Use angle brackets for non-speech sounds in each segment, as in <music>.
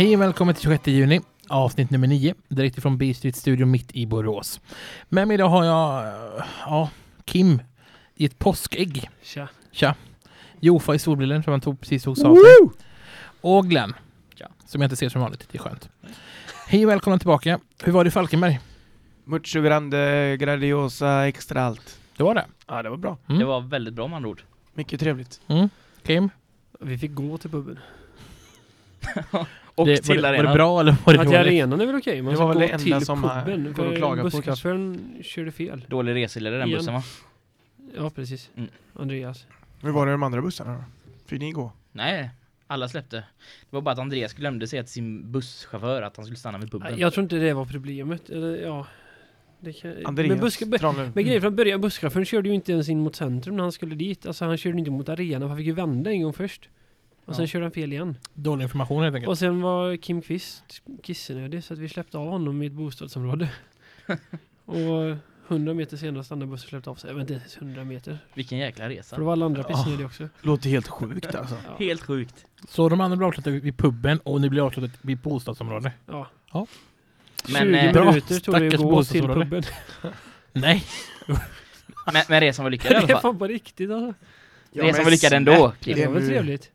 Hej och välkommen till 26 juni, avsnitt nummer 9, direkt ifrån B Street Studio mitt i Borås. Med mig idag har jag, eh, ja, Kim i ett påskägg. Tja. Tja. Jofa i solbrillen som han tog, precis tog av sig. Och Glenn. Tja. Som jag inte ser som vanligt, det är skönt. Hej och välkomna tillbaka. Hur var det i Falkenberg? Mucho grande, gradiosa, extra allt. Det var det? Ja, det var bra. Mm. Det var väldigt bra med andra ord. Mycket trevligt. Mm. Kim? Vi fick gå till puben. <laughs> Och det, till var, det, var arenan. det bra eller var det Att dåligt? arenan är väl okej, man Det var väl gå det enda till som, äh, puben. går att klaga på, busschauffören körde fel. Dålig reseledare den Igen. bussen va? Ja, precis. Mm. Andreas. Hur var det de andra bussarna då? Fick ni gå? Nej, alla släppte. Det var bara att Andreas glömde säga till sin busschaufför att han skulle stanna vid puben. Jag tror inte det var problemet. Eller, ja. Det kan, Andreas men, buska, men grejen från början, busschauffören körde ju inte ens in mot centrum när han skulle dit. Alltså han körde inte mot arenan, han fick ju vända en gång först. Och sen Ja. körde han fel igen. Dålig information helt enkelt. Och sen var Kim Kvist kissenödig så att vi släppte av honom i ett bostadsområde. <laughs> och 100 meter senare stannade bussen och släppte av sig. Jag vet inte ens 100 meter. Vilken jäkla resa. För det var alla andra Ja. pissnödiga också. Låter helt sjukt alltså. Ja. Helt sjukt. Så de andra blev avklädda vid puben och ni blev avklädda vid bostadsområde? Ja. Ja. Men, 20 eh, minuter tog det att gå till puben. <laughs> Nej! Men, men resan var lyckad i <laughs> det är alla fall. fan på riktigt alltså. resan var lyckad ändå. Det Det var väl trevligt?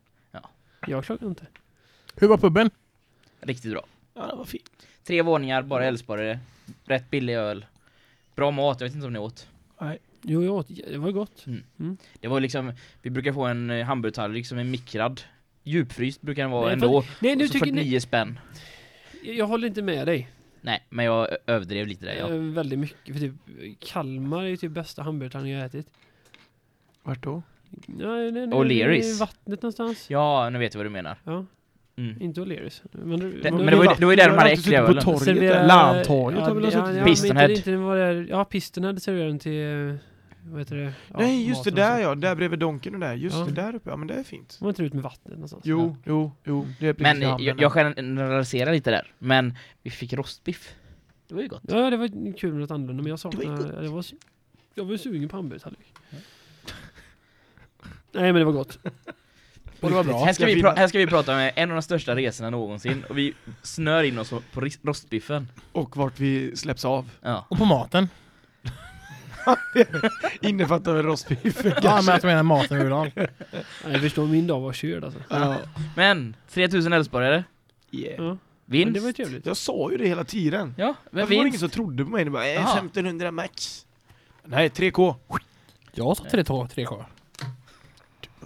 Ja. Jag klagar inte. Hur var puben? Riktigt bra. Ja, det var fint. Tre våningar, bara älvsborgare. Rätt billig öl. Bra mat, jag vet inte om ni åt. Jo, jag åt. Det var gott. Det var liksom, vi brukar få en eh, hamburgertallrik som är mikrad. Djupfryst brukar den vara Nej, ändå. Nej, nu tycker ni... 49 spänn. Jag håller inte med dig. Nej, men jag överdrev lite där ja. Eh, väldigt mycket. För typ Kalmar är ju typ bästa hamburgertallringen jag ätit. Vart då? Nej, nej, nej. O'Learys. I vattnet någonstans. Ja, nu vet jag vad du menar. Ja, Mm. inte O'Learys. Men, Det- men det var ju- det var ju där de hade äckliga ölen. på torget Servera- där. Lanttorget har väl ja, suttit ja, där. ja, Pistonhead. Inte, inte vad det. Ja, Piston hade serverat den till... eh, Vad heter det? Ja, Nej, just det där ja. Där bredvid Donken och där. Just Ja. det, där uppe. Ja, men det är fint. Var inte det ut med vattnet någonstans? Jo, jo, jo. Det är precis Men jag, jag generaliserar lite där. Men vi fick rostbiff. Det var ju gott. Ja, det var kul med något annorlunda, men jag Det var ju. Det var, s- jag var ju sugen på hamburgertallrik. Nej, men det var gott. <laughs> Och det var bra. Här ska, vi här ska vi prata om en av de största resorna någonsin. Och vi snör in oss på rostbiffen. Och vart vi släpps av. Ja. Och på maten? <laughs> Innefattar väl rostbiffen Ja, kanske? men att jag menar maten överlag. <laughs> Nej, Jag förstår, min dag var körd alltså. Ja. Men, 3000 Älvsborgare. Yeah. Ja, men Vinst. det var trevligt. Jag sa ju det hela tiden. Ja, men Varför var det ingen vinst. som trodde på mig? Det bara, eh, Jaha. 1500 max. Nej, 3K. Jag sa 3K, 3K.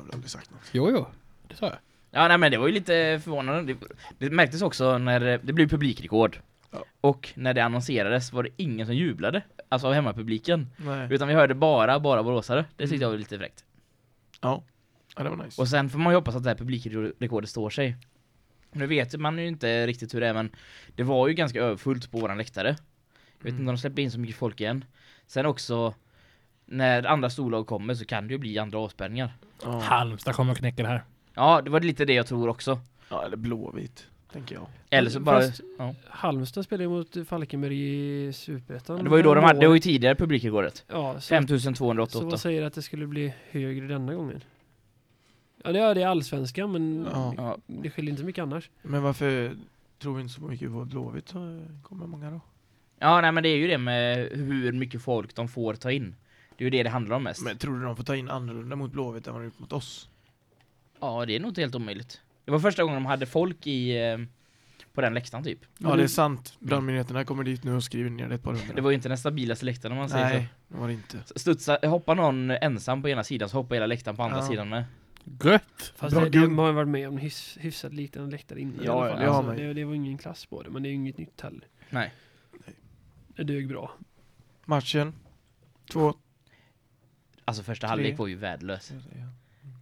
Väl aldrig sagt något. Jo, jo. Det sa jag. Ja, nej men det var ju lite förvånande. Det, det märktes också när eh, det blev publikrekord. Ja. Och när det annonserades var det ingen som jublade. Alltså av hemmapubliken. Nej. Utan vi hörde bara, bara boråsare. Det tyckte Mm. jag var lite fräckt. Ja. ja, det var nice. Och sen får man ju hoppas att det här publikrekordet står sig. Nu vet man ju inte riktigt hur det är men det var ju ganska överfullt på våran läktare. Jag vet Mm. inte om de släppte in så mycket folk igen. Sen också när andra storlag kommer så kan det ju bli andra avspärrningar. Ja. Halmstad kommer och knäcker det här. Ja, det var lite det jag tror också. ja, eller blåvit, tänker jag. Eller så bara... Fast ja. Halmstad spelade ju mot Falkenberg i Superettan. Det var ju då de hade, det var ju tidigare publikrekordet. Ja, så, så 5288. vad säger att det skulle bli högre denna gången? Ja, det är det är allsvenskan, men Ja. Ja. det skiljer inte så mycket annars. Men varför tror vi inte så mycket på blåvitt så kommer många då? ja, nej men det är ju det med hur mycket folk de får ta in. Det är ju det det handlar om mest. Men tror du de får ta in annorlunda mot blåvitt än vad de gjort mot oss? Ja, det är nog inte helt omöjligt. Det var första gången de hade folk i... Eh, på den läktaren typ. Ja, det är sant. Brandmyndigheterna kommer dit nu och skriver ner det ett par hundra. Det var ju inte den stabilaste läktaren om man säger Nej, det var det inte. så. Studsa, hoppar någon ensam på ena sidan så hoppar hela läktaren på andra Ja. sidan med. Gött! Fast Bra det, det, man har varit med om hyfs, hyfsat liknande läktare innan i Ja, alla ja, fall. det har Alltså, det, det var ingen klass på det, men det är ju inget nytt heller. Nej. Det dög bra. Matchen. Två. Alltså första Tre. halvlek var ju värdelös.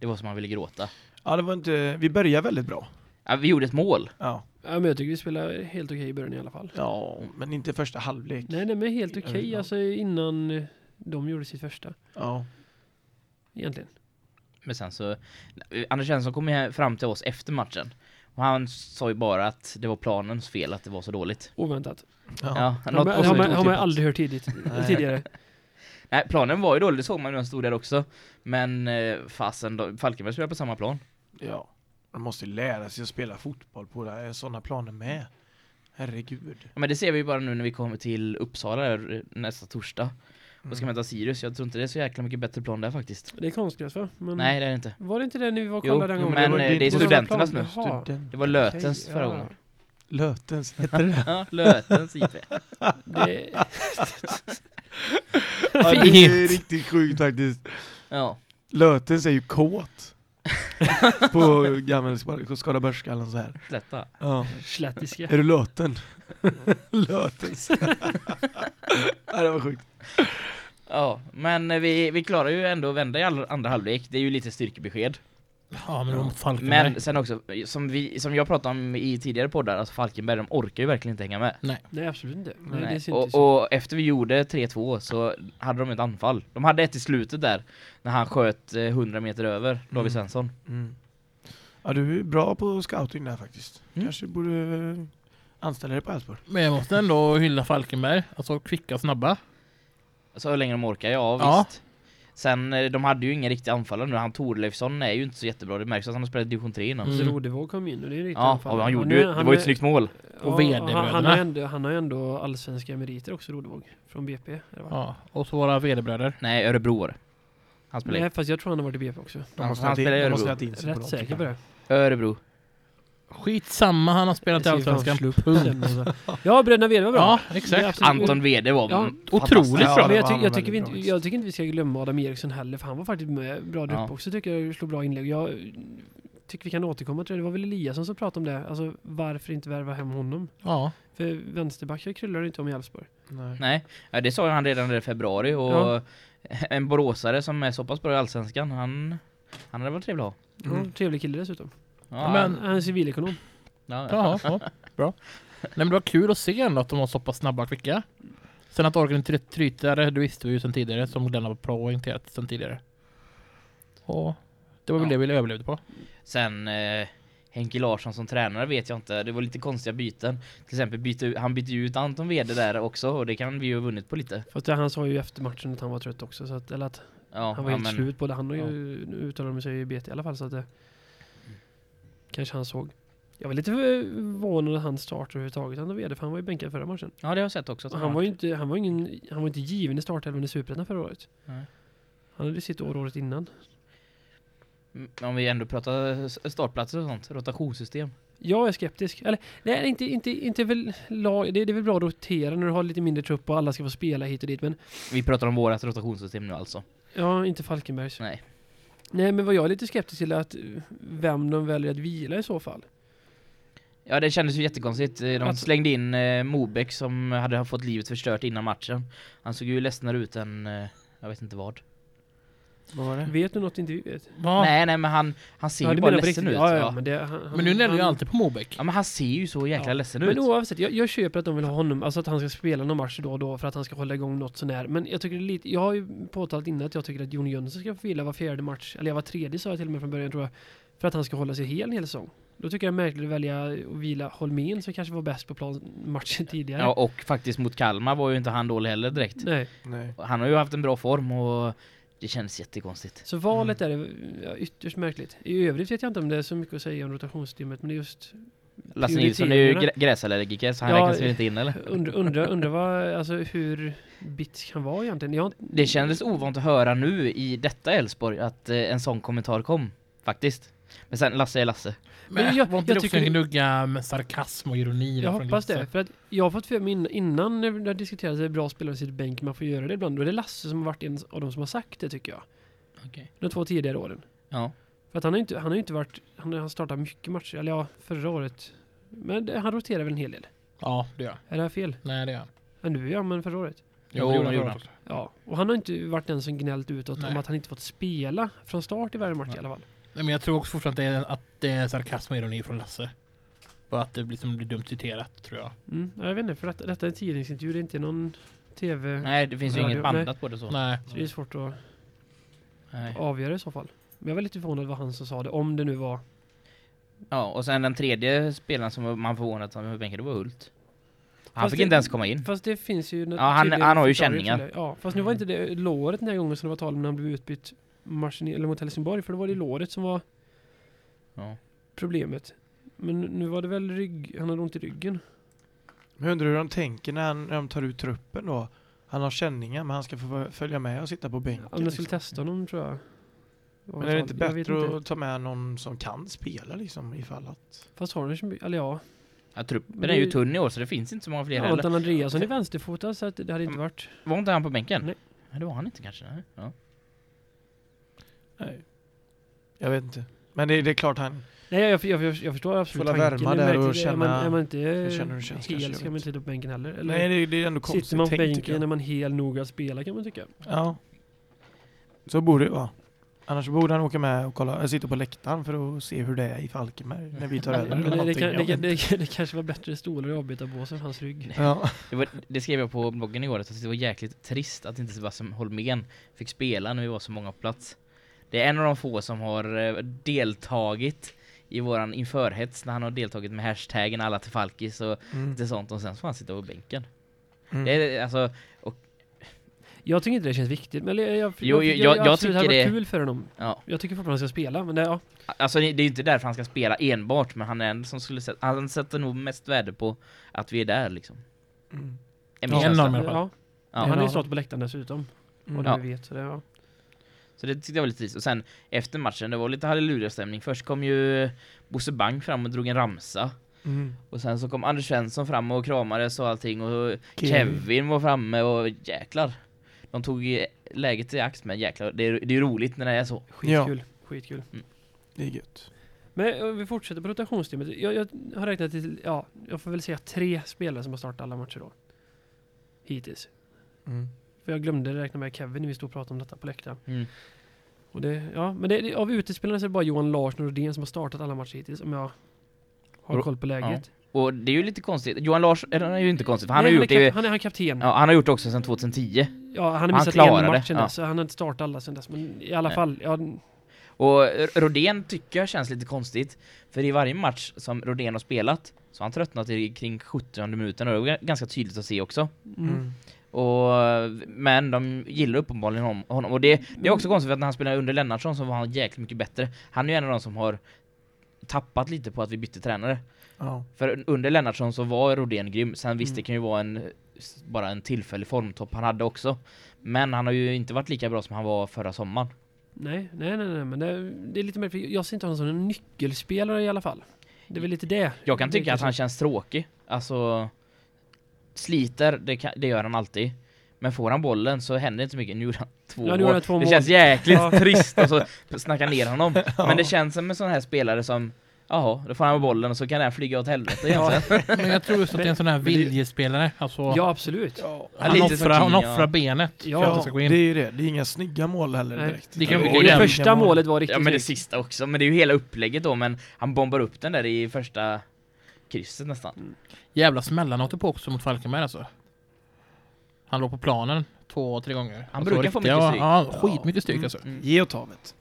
Det var som man ville gråta. Ja, det var inte... Vi började väldigt bra. Ja, vi gjorde ett mål. Ja. Ja, men jag tycker vi spelar helt okej i början i alla fall. Ja, men inte första halvlek. Nej, nej, men helt okej ja. alltså innan de gjorde sitt första. Ja. Egentligen. Men sen så... Anders Svensson kom fram till oss efter matchen. Och han sa ju bara att det var planens fel att det var så dåligt. Oväntat. Ja. Ja, Har något har man, har man aldrig hört tidigt, tidigare. Nej, planen var ju dålig, det såg man ju när han stod där också. Men eh, fasen, Falkenberg spelade på samma plan. ja. Man måste ju lära sig att spela fotboll på det här, sådana planer med. Herregud. Ja, men det ser vi ju bara nu när vi kommer till Uppsala eh, nästa torsdag. Då ska Mm. möta Sirius. Jag tror inte det är så jäkla mycket bättre plan där faktiskt. Det är konstgräs va? Men Nej, det är det inte. Var det inte det när vi var och Jo, kollade den gången? men det eh, det är det var studenternas nu. Student. Det var Lötens Okej, förra ja. gången. Lötens, heter <laughs> det Ja, Lötens IP. <laughs> Det, <laughs> Ja, det är riktigt sjukt faktiskt. Ja. Lötens är ju kåt. <laughs> på gammal Skaraborgsskallen så här. Detta. Ja. slättiska. Är du löten? <laughs> Lötens. <laughs> ja, det var sjukt. Ja, men vi, vi klarar ju ändå att vända i andra halvlek. Det är ju lite styrkebesked. Ja, men mot Falkenberg. Men sen också, som, vi, som jag pratade om i tidigare poddar, alltså Falkenberg, de orkar ju verkligen inte hänga med. Nej absolut inte. Nej, Nej. ju. Och, och efter vi gjorde 3-2 så hade de ett anfall. De hade ett i slutet där, när han sköt eh, 100 meter över David Mm. Svensson. Mm. Ja, du är bra på scouting där faktiskt. Mm. Kanske borde anställa dig på Elfsborg. Men jag måste ändå hylla Falkenberg. Alltså kvicka snabba. Så hur länge de orkar, ja, Ja. visst. Sen, eh, de hade ju ingen riktig anfallare nu. Han Torleifsson är ju inte så jättebra. Det märks att han har spelat i division 3 innan. Mm. Så Rodevåg kom in och det är riktigt Ja, anfall. och han gjorde är- ju, det var ju ett snyggt mål. Och ja, VD-bröderna. han, han, har ändå, han har ju ändå allsvenska meriter också, Rodevåg. Från BP. eller va? Ja, och så våra vederbröder. Nej, Örebro var det. Han spelar Nej, fast jag tror han har varit i BP också. De Han- måste han ha spelar i Örebro. Rätt säker på det. Örebro. Skitsamma, han har spelat i Allsvenskan. slå upp Punkt. den och så. Ja, Bröderna Wede var bra. Ja, exakt. Anton Wede var Ja, mm, otroligt bra. Ja, Men jag, ty jag, tycker inte, jag tycker inte vi ska glömma Adam Eriksson heller, för han var faktiskt med bra där Ja. uppe också, tycker jag slog bra inlägg. Jag tycker vi kan återkomma till det. Det var väl Eliasson som pratade om det, alltså varför inte värva hem honom? Ja, För vänsterbackar kryllar inte om i Elfsborg. Nej. Nej, ja, det sa han redan i februari och Ja. en boråsare som är så pass bra i Allsvenskan, han, han hade varit trevlig att ha. Ja, Mm. trevlig kille dessutom. Ja, Men- Han är en civilekonom. ja, Jaha, ja, bra. <laughs> Nej, men det var kul att se ändå att de var så pass snabba och kvicka. Sen att orken tryter, det visste vi ju sen tidigare, som Glenn har poängterat sen tidigare. Och det var väl Ja. det vi överlevde på. Sen eh, Henke Larsson som tränare vet jag inte, det var lite konstiga byten. Till exempel bytte, han bytte ju ut Anton Wede där också och det kan vi ju ha vunnit på lite. Fast det, han sa ju efter matchen att han var trött också, så att, eller att Ja, han var ja, helt men- slut på det. Han har ju, nu uttalar de sig i BT i alla fall, så att det kanske han såg. Jag var lite förvånad att han startade överhuvudtaget, han var vd, för han var ju bänkad förra matchen. Ja, det har jag sett också. Han var ju inte, han var ingen, han var inte given i startelvan i Superettan förra året. Nej. Han hade sitt år året innan. Mm, Om vi ändå pratar startplatser och sånt, rotationssystem. Jag är skeptisk. Eller, nej, inte, inte, inte väl lag, det, det är väl bra att rotera när du har lite mindre trupp och alla ska få spela hit och dit, men Vi pratar om vårat rotationssystem nu alltså. ja, inte Falkenbergs. Nej. Nej, men vad jag är lite skeptisk till är att eh, vem de väljer att vila i så fall. Ja, det kändes ju jättekonstigt. Eh, De Att- slängde in eh, Mobeck som hade fått livet förstört innan matchen. Han såg ju ledsnare ut än, eh, jag vet inte vad. Vad var det? Vet du något inte vi vet? Ja. Nej, nej, men han, han ser Ja, ju bara ledsen riktigt? ut. Ja, ja, ja. men, det, han, Men nu gnäller jag han- alltid på Mobeck. Ja men han ser ju så jäkla Ja. ledsen Men ut. oavsett, jag, jag köper att de vill ha honom, alltså att han ska spela någon match då och då för att han ska hålla igång något sånär. Men jag tycker lite, jag har ju påtalat innan att jag tycker att Jon Jönsson ska få vila var fjärde match, eller var tredje sa jag till och med från början tror jag, för att han ska hålla sig hel en hel säsong. Då tycker jag det är märkligt att välja att vila Holmén som kanske var bäst på plan matchen tidigare. Ja, och faktiskt mot Kalmar var ju inte han dålig heller direkt. Nej, Nej. Han har ju haft en bra form och det känns jättekonstigt. så valet är ja, ytterst märkligt. I övrigt vet jag inte om det är så mycket att säga om rotationssystemet, men det är just Lasse Nilsson är ju grä- gräsallergiker så han Ja, räknas väl inte in eller? <laughs> undra, undra, <laughs> undra vad, alltså hur bits kan vara egentligen. Jag, Det kändes ovant att höra nu i detta Elfsborg att eh, en sån kommentar kom. Faktiskt. Men sen Lasse är Lasse. Men Men jag- var inte jag det också tycker- en gnugga med sarkasm och ironi? Jag hoppas det. För att jag har fått för mig in- innan när det diskuterades bra spelare sitter bänk, man får göra det ibland. Då är det Lasse som har varit en av de som har sagt det tycker jag. Okej. De två tidigare åren. Ja. För att han har ju inte, han har inte varit, han har startat mycket matcher, eller ja, förra året. Men det, han roterar väl en hel del. Ja, det gör. Är det här fel? Nej, det gör jag. Ja, nu ja, men förra året. Jo, det gjorde men han han. Ja, och han har inte varit den som gnällt utåt Nej. om att han inte fått spela från start i varje match i Nej. alla fall. Nej, men jag tror också fortfarande att det är, att det är sarkasm och ironi från Lasse. Och att det blir, som blir dumt citerat, tror jag. Mm, ja, jag vet inte, för att detta är en tidningsintervju, det är inte någon TV. Nej, det finns ju inget bandat på det så. Nej. Så det är svårt att Nej. avgöra i så fall. Men jag var lite förvånad vad han som sa det, om det nu var Ja, och sen den tredje spelaren som man förvånat sig med bänken, det var Hult. Han Fast fick det- inte ens komma in. Fast det finns ju... Ja, han- han har ju känningar. Ja, fast nu var inte det låret den här gången som det var tal om när han blev utbytt matchen eller mot Helsingborg, för då var det låret som var Ja. problemet. Men nu var det väl rygg, han hade ont i ryggen. Men jag undrar hur de tänker när, han, när de tar ut truppen då. Han har känningar men han ska få följa med och sitta på bänken. Om de skulle liksom. testa honom tror jag. Men är det inte bättre inte. att ta med någon som kan spela liksom ifall att... Fast har mycket- eller ja. Ja, truppen Men är ju det- tunn i år så det finns inte så många fler ja heller. Anton Andreasson är vänsterfotad så att det hade inte Mm. varit. Var inte han på bänken? Nej. Nej, det var han inte kanske. Nej. Ja. Nej. Jag vet inte. Men det, det är klart han... Nej jag, jag, jag, jag förstår absolut Får tanken. värma där och märkligt. är man, känna- är man inte känna hur det känns kanske, hel jag ska man inte sitta på bänken heller. Eller Nej det, det är ändå konstigt sitter man på bänken jag. är man hel nog att spela kan man tycka. Ja. Så borde det vara. Annars borde han åka med och kolla, äh, sitta på läktaren för att se hur det är i Falkenberg när vi tar <laughs> över. Det, det, det, det, det, kanske var bättre stolar i avbytarbåsen för hans rygg. Ja. <laughs> Det, var, det skrev jag på bloggen igår att det var jäkligt trist att inte Sebastian Holmén fick spela när vi var så många på plats. Det är en av de få som har eh, deltagit i våran införhets när han har deltagit med hashtaggen alla till Falkis och Mm. lite sånt och sen så får han sitta på bänken. Mm. Det är alltså Jag tycker inte det känns viktigt, men jag, jag, Jo, jag, jag- jag absolut, tycker det hade varit kul för honom. ja, Jag tycker fortfarande han ska spela, men det, ja. alltså det är ju inte därför han ska spela enbart men han är en som skulle sätta, han sätter nog mest värde på att vi är där liksom. Mm. Min känsla. enorm i alla fall. ja. Ja. Han har ju stått på läktaren dessutom. Mm. Och det Ja. vi vet. Så det, ja. Så det tyckte jag var lite trist. Och sen efter matchen, det var lite halleluja-stämning. Först kom ju Bosse Bang fram och drog en ramsa. Mm. Och sen så kom Anders Svensson fram och kramades och allting. Och Kevin. Kevin var framme och jäklar. De tog läget i akt men jäklar, det är, det är ju roligt när det är så. Skitkul. Skitkul. Det är gött. Men eh, vi fortsätter på rotationsteamet. Jag, jag har räknat till, ja, jag får väl säga tre spelare som har startat alla matcher då. Hittills. Mm. För jag glömde räkna med Kevin när vi stod och pratade om detta på läktaren. Mm. Och det, ja, men det, det, av utespelarna så är det bara Johan Larsson och Rodén som har startat alla matcher hittills, om jag har koll på läget. Och det är ju lite konstigt. Johan Larsson, han är ju inte konstigt för han Nej, har gjort är han är han kapten. Ja, han har gjort det också sedan 2010. Ja, han har Han missat klarade en match sen ja. dess, så han har inte startat alla sen dess. Men i alla Nej. fall, ja, Och Rodén tycker jag känns lite konstigt. För i varje match som Rodén har spelat så har han tröttnat i kring 70 minuten och det var ganska tydligt att se också. mm. Och, men de gillar uppenbarligen hon- honom. Och det, det är också konstigt för att när han spelade under Lennartsson så var han jäkligt mycket bättre. Han är ju en av de som har tappat lite på att vi bytte tränare. Ja. För under Lennartsson så var Rodén grym. Sen visst, Mm. det kan ju vara en bara en tillfällig formtopp han hade också. Men han har ju inte varit lika bra som han var förra sommaren. Nej, nej, nej, nej, men det, det är lite mer, för jag ser inte honom som en nyckelspelare i alla fall. Det är väl lite det. Jag kan tycka att han känns tråkig. Alltså sliter, det, kan, det gör han alltid. Men får han bollen så händer inte så mycket. Nu gjorde han två Ja, nu mål. två det mål. känns jäkligt <laughs> Ja. trist att så snacka ner honom. <laughs> Men det känns som en sån här spelare som Jaha, då får han bollen och så kan den flyga åt helvete <laughs> Ja. Men jag tror just att det är en sån här det- viljespelare. Alltså, Ja, absolut. Ja, han, offrar, han offrar benet Ja, för att det ska gå det in. är ju det. Det är inga snygga mål heller Nej. direkt. Det kan det igen. första målet var riktigt Ja men det sista också, men det är ju hela upplägget då men han bombar upp den där i första krysset nästan. Jävla smällar han på också mot Falkenberg alltså. Han låg på planen två, tre gånger. Han Alltså, brukar få mycket stryk. Ja, skitmycket stryk Mm. alltså. Mm. Ge och ta vet.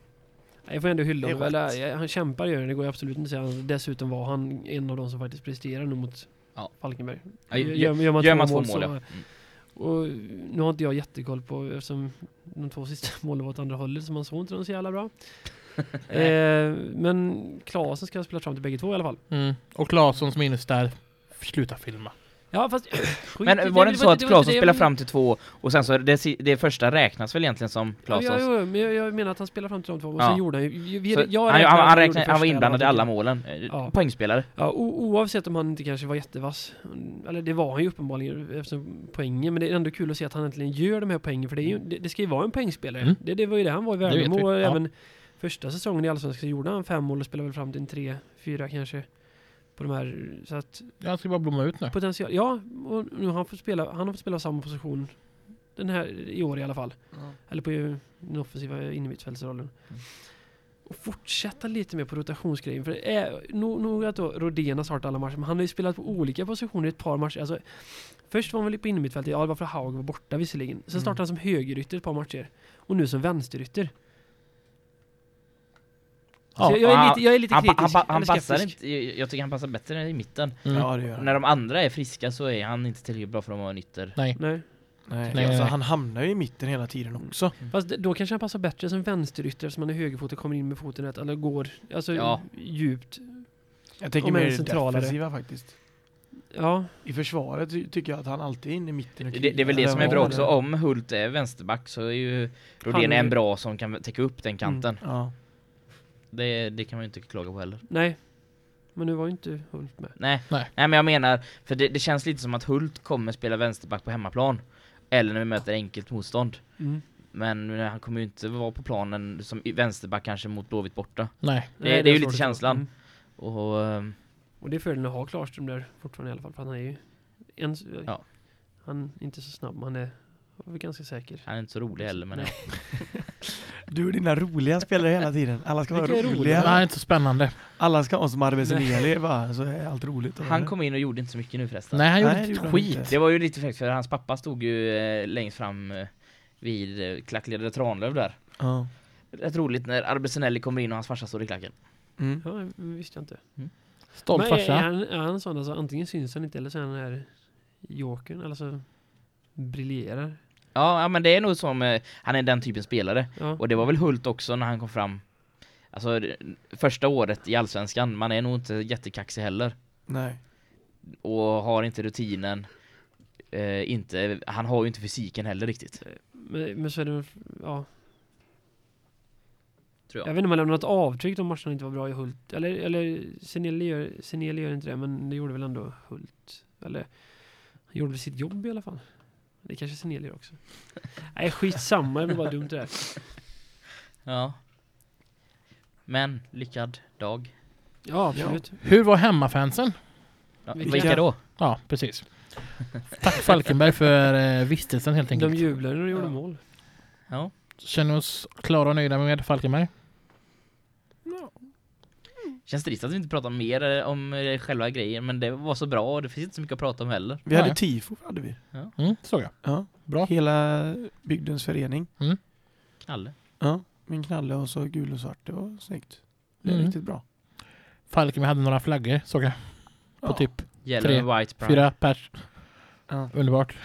Jag får ändå hylla honom. Han kämpar gör det, det går ju absolut inte att säga. Han- Dessutom var han en av de som faktiskt presterar nu mot Ja. Falkenberg. Ja, Gör- gör, man gör två man två mål mål så- ja. Mm. Och nu har inte jag jättekoll på eftersom de två sista <laughs> målen var åt andra hållet så man såg inte dem så jävla bra. <laughs> eh, men Klasen ska ha spelat fram till bägge två i alla fall. Mm. Och Claessons minus där, sluta filma. Ja fast... <sniffs> skit, Men var det inte så att Claesson spelade fram till två och sen så det, det första räknas väl egentligen som Ja, Claessons? ja, ja, men jag, jag menar att han spelade fram till de två och Ja. sen gjorde han ju... vi- Så jag han, han, han, räknar, han var inblandad i alla målen. Eh, Ja. Poängspelare. Ja, o- oavsett om han inte kanske var jättevass. Eller det var han ju uppenbarligen eftersom poängen. Men det är ändå kul att se att han äntligen gör de här poängen. För det, är ju, det, det ska ju vara en poängspelare. Mm. Det, det var ju det han var i vet Värnamo. vi, Och ja. Första säsongen i Allsvenskan så gjorde han fem mål och spelade väl fram till en tre, fyra kanske. På de här, så att Jag ska bara blomma ut nu. potential. Ja, och nu har han fått spela, han har fått spela samma position. Den här i år i alla fall. Eller på den offensiva innermittfältsrollen. Mm. Och fortsätta lite mer på rotationsgrejen. För det är nog, nog att då Rodén har startat alla matcher, men han har ju spelat på olika positioner i ett par matcher. Alltså, först var han väl på innermittfältet, ja det var för att Haug var borta visserligen. Sen Mm. startade han som högerytter ett par matcher. Och nu som vänsterytter. Ja, så jag, är han- lite, jag är lite Han, kritisk. han, han eller passar inte, jag tycker han passar bättre i mitten. Mm. Ja, det gör han. när de andra är friska så är han inte tillräckligt bra för att vara en ytter. Nej. Nej. Nej, Nej, alltså, nej. han hamnar ju i mitten hela tiden också. Fast det- då kanske han passar bättre som vänsterytter eftersom han är högerfot och kommer in med foten rätt. Eller går alltså, Ja. djupt Jag tänker mer centralare. defensiva faktiskt. Ja, I försvaret ty- tycker jag att han alltid är inne i mitten. och Det, det är väl det som är bra också. Om Hult är vänsterback så är ju Rodén är- en bra som kan täcka upp den kanten. Ja. Det, det kan man ju inte klaga på heller. nej. Men nu var ju inte Hult med. Nej. Nej. Nej men jag menar, för det, det känns lite som att Hult kommer spela vänsterback på hemmaplan. Eller när vi möter enkelt motstånd. Mm. Men han kommer ju inte vara på planen som vänsterback kanske mot Blåvitt borta. Nej. Det- Nej, det är ju lite få. känslan. Mm. Och ehm, Och det är fördelen att ha Klarström där fortfarande i alla fall. För han är ju en, Ja. Han är inte så snabb, men han är väl ganska säker. han är inte så rolig heller men. <laughs> Du och dina roliga spelare hela tiden. Alla ska vara roliga. roliga? Är inte så spännande. Alla ska ha som Arbetseli va? Så är allt roligt. han kom in och gjorde inte så mycket nu förresten. Nej, han gjorde Nej, det inte gjorde skit. inte. Det var ju lite fräckt för hans pappa stod ju eh, längst fram eh, vid eh, klackledare Tranlöv där. Ja. Rätt roligt när Arbesenelli kommer in och hans farsa står i klacken. Mm. Ja, visste jag inte. Stolt men är, är, farsa. han, är han sån, alltså antingen syns han inte eller så är han den här jokern, eller så briljerar. Ja, ja men det är nog som, eh, han är den typen spelare. Ja. Och det var väl Hult också när han kom fram. Alltså första året i Allsvenskan, man är nog inte jättekaxig heller. Nej. Och har inte rutinen. Eh, inte, han har ju inte fysiken heller riktigt. Men, men så är det ja. Tror Jag jag. vet inte om han lämnar något avtryck om matcherna inte var bra i Hult. Eller, eller Seneli gör, Seneli gör inte det, men det gjorde väl ändå Hult. Eller, han gjorde väl sitt jobb i alla fall. Det kanske Seneli gör också. Nej, skitsamma, det blir bara dumt det där. Ja. Men, lyckad dag. Ja, absolut. Hur var hemmafansen? Ja, Vilka- vilka då? Ja, precis. Tack Falkenberg för eh, vistelsen helt De enkelt. jublade när de gjorde Ja. mål. Ja. Känner oss klara och nöjda med Falkenberg. Känns trist att vi inte pratar mer eh, om eh, själva grejen, men det var så bra och det finns inte så mycket att prata om heller. Vi hade tifo hade vi. Mm, såg jag. Ja. Bra. Hela bygdens förening. Knalle. Ja. Min knalle och så gul och svart. Det var snyggt. Det är Mm. riktigt bra. Falkenberg hade några flaggor, såg jag. På Ja. typ Yellow Tre, White Pride. fyra pers. Ja. Underbart.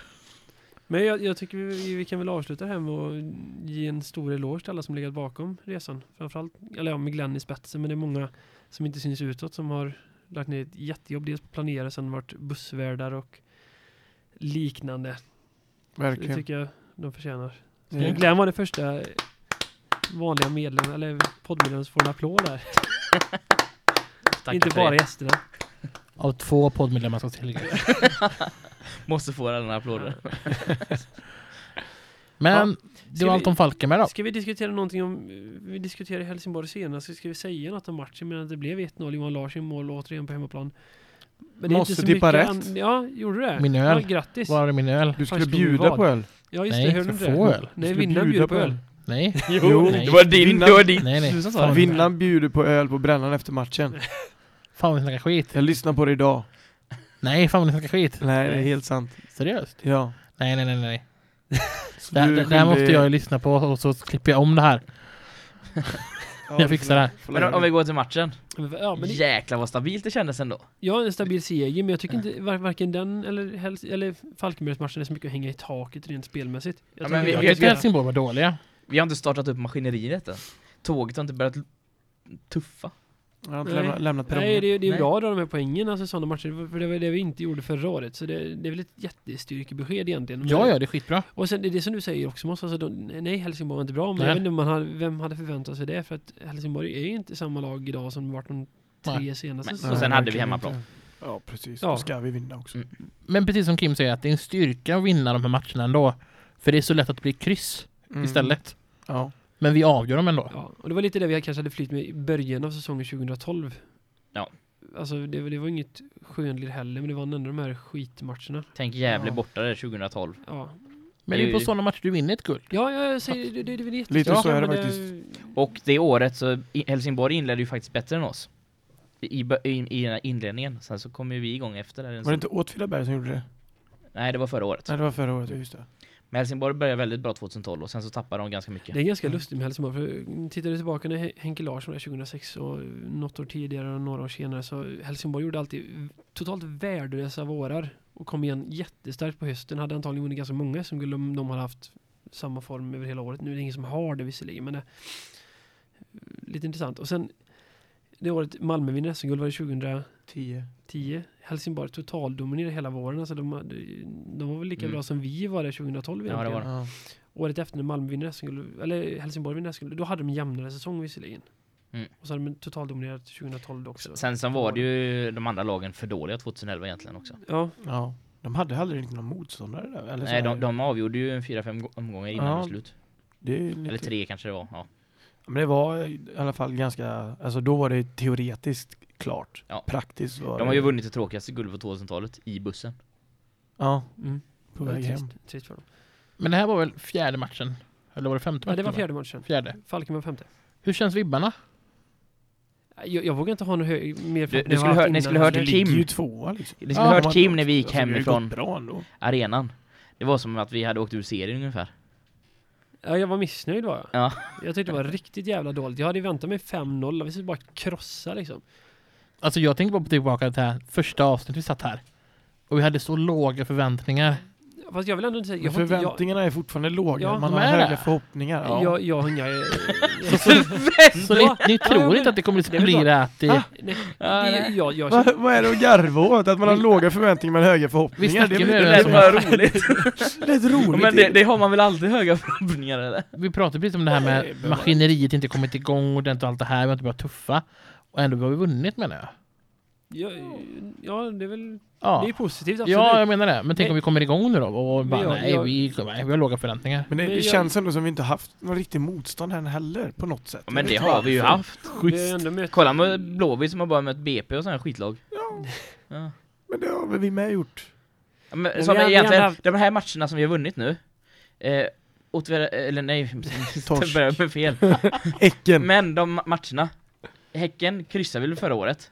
Men jag, jag tycker vi, vi kan väl avsluta här med att ge en stor eloge till alla som legat bakom resan. Framförallt, eller ja, med Glenn i spetsen, men det är många som inte syns utåt som har lagt ner ett jättejobb. Dels på att planera, sen varit bussvärdar och liknande. Det Verkligen. tycker jag de förtjänar. Det- Glenn var det första vanliga medlem, eller poddmedlem som får en applåd där. <laughs> Inte bara det. gästerna. Av två poddmedlemmar ska tilläggas. <laughs> Måste få alla den här applåder. <laughs> Men det Ska var vi- allt om Falkenberg då. Ska vi diskutera någonting om, vi diskuterade Helsingborg senast, så ska vi säga något om matchen? Men det blev 1-0, Johan Larsson mål återigen på hemmaplan. Men det är Måste tippa rätt. an- Ja, gjorde du det? Min öl. Ja, grattis! Var är min öl? Du skulle bjuda på öl. Ja just Nej, det, hörde du inte få det? öl. Nej, vinnaren bjuder på öl. Nej. <laughs> Jo, Nej. det var din, det var din. Nej, nej. Det. Vinnaren bjuder på öl på brännan efter matchen. <laughs> Fan vad ni snackar skit. Jag lyssnar på det idag. Nej, fan vad ni snackar skit. Nej, det är helt sant. Seriöst? Ja. Nej, nej, nej, nej. Det, här- det, är det här måste jag ju lyssna på och så klipper jag om det här. Ja, <laughs> jag fixar det här. Men om vi går till matchen. Ja, men det, Jäklar vad stabilt det kändes ändå. ja, en stabil seger, men jag tycker inte var, varken den eller, Hels eller Falkenbergsmatchen är så mycket att hänga i taket rent spelmässigt. Jag Ja, men tycker- vi- Jag vi- tyckte Helsingborg var dåliga. Vi har inte startat upp maskineriet än. Tåget har inte börjat tuffa. Jag har inte Nej. lämnat, lämnat Nej, perrongen. det, det är Nej. bra att dra de här poängen, alltså sådana matcher, för det var det vi inte gjorde förra året. Så det, det är väl ett jättestyrkebesked egentligen. Ja, ja, det är skitbra. Och sen det är det som du säger också, måste, alltså, de, nej Helsingborg var inte bra, men Nej. jag vet inte om man hade, vem hade förväntat sig det? För att Helsingborg är ju inte samma lag idag som det varit de tre Nej. senaste Men- och sen Nej, hade vi verkligen hemmaplan. Ja, precis. Ja. Då ska vi vinna också. Mm. Men precis som Kim säger, att det är en styrka att vinna de här matcherna ändå. För det är så lätt att bli kryss Mm. istället. Ja. Men vi avgör dem ändå. Ja, och det var lite det vi kanske hade flytt med i början av säsongen 2012. Ja. Alltså det, det var inget skönlir heller, men det var ändå de här skitmatcherna. Tänk Gävle Ja. borta där 2012. Ja, Men det är på sådana matcher du vinner ett guld. ja jag säger det, det, det är väl jättebra, Lite så är det faktiskt. Och det året så Helsingborg inledde ju faktiskt bättre än oss. I, i, i den här inledningen. Sen så kom ju vi igång efter. Där en Var det inte Åtvidaberg som gjorde det? Nej, det var förra året. Nej, det var förra året. Just det. Men Helsingborg började väldigt bra 2012 och sen så tappade de ganska mycket. Det är ganska Mm. lustigt med Helsingborg, för tittar du tillbaka när He- Henke Larsson var 2006 och något år tidigare och några år senare så Helsingborg gjorde alltid totalt värdelösa vårar och kom igen jättestarkt på hösten. Hade antagligen vunnit ganska många som skulle de hade haft samma form över hela året. Nu är det ingen som har det visserligen men det lite intressant. Och sen det året Malmö vinner SM-guld var det 2010. 10. Helsingborg totaldominerade hela våren. Alltså de, de var väl lika Mm. bra som vi var det 2012 Ja, det egentligen. var Ja. Året efter när Malmö vinner SM-guld, eller Helsingborg vinner SM-guld, då hade de jämnare säsong visserligen. Mm. Och så hade de totaldominerat 2012 också. Sen så var det ju de andra lagen för dåliga 2011 egentligen också. Ja, ja. De hade aldrig någon motståndare där. Eller så Nej, de, de avgjorde ju en 4-5 omgångar innan Ja, det slut. Det är lite... Eller tre kanske det var. Ja. Men det var i alla fall ganska, alltså då var det teoretiskt klart. Ja. Praktiskt var De det. har ju vunnit det tråkigaste guldet på 2000-talet i bussen. Ja, mm. på Det väg hem. trist, för dem. Men det här var väl fjärde matchen? Eller var det femte Ja, matchen? det var va? fjärde matchen. Fjärde. Falken var femte. Hur känns vibbarna? Jag, jag vågar inte ha någon hö- mer Du- du skulle haft ni skulle hört Det Kim. ju tvåa liksom. Det skulle Ja, hört Kim när vi gick det hemifrån arenan. Det var som att vi hade åkt ur serien ungefär. Ja, jag var missnöjd var jag. Ja. Jag tyckte det var riktigt jävla dåligt. Jag hade väntat mig 5-0, vi skulle bara krossa liksom. Alltså jag tänker bara tillbaka till det här första avsnittet vi satt här. Och vi hade så låga förväntningar. Fast jag vill ändå inte säga... Jag, har inte- jag, förväntningarna är fortfarande låga. Ja, Man har är höga det. förhoppningar. Ja. jag, jag har inga... <laughs> <laughs> Så ni, ni tror inte att det kommer det är väl bli det att det... Ah, nej, Ja, det- jag, jag, Vad, vad är det att garva åt? Att man har låga förväntningar men höga förhoppningar? det med är det så. rätt, bara roligt. <laughs> rätt roligt. Men det, det har man väl alltid höga förhoppningar eller? Vi pratade precis om det här med maskineriet inte kommit igång ordentligt och allt det här. Vi har inte börjat tuffa. Och ändå har vi vunnit menar jag. Ja, ja, det är väl... Ja. Det är positivt, absolut. Ja, jag menar det. Men tänk om vi kommer igång nu då och bara, Men jag- nej, jag- vi, nej, vi har låga förväntningar. Men det, det jag- känns ändå som vi inte haft någon riktig motstånd här heller på något sätt. Men det har vi ju haft. Mött... Kolla med Blåvitt som har bara mött BP och sådana här skitlag. Ja, Ja. men det har väl vi med gjort. Ja, Men, Men som vi har- vi har egentligen, haft- de här matcherna som vi har vunnit nu eh, Åtver, eller nej, <laughs> Torsk. börjar med fel <laughs> Häcken. Men de ma- matcherna Häcken kryssade väl förra året?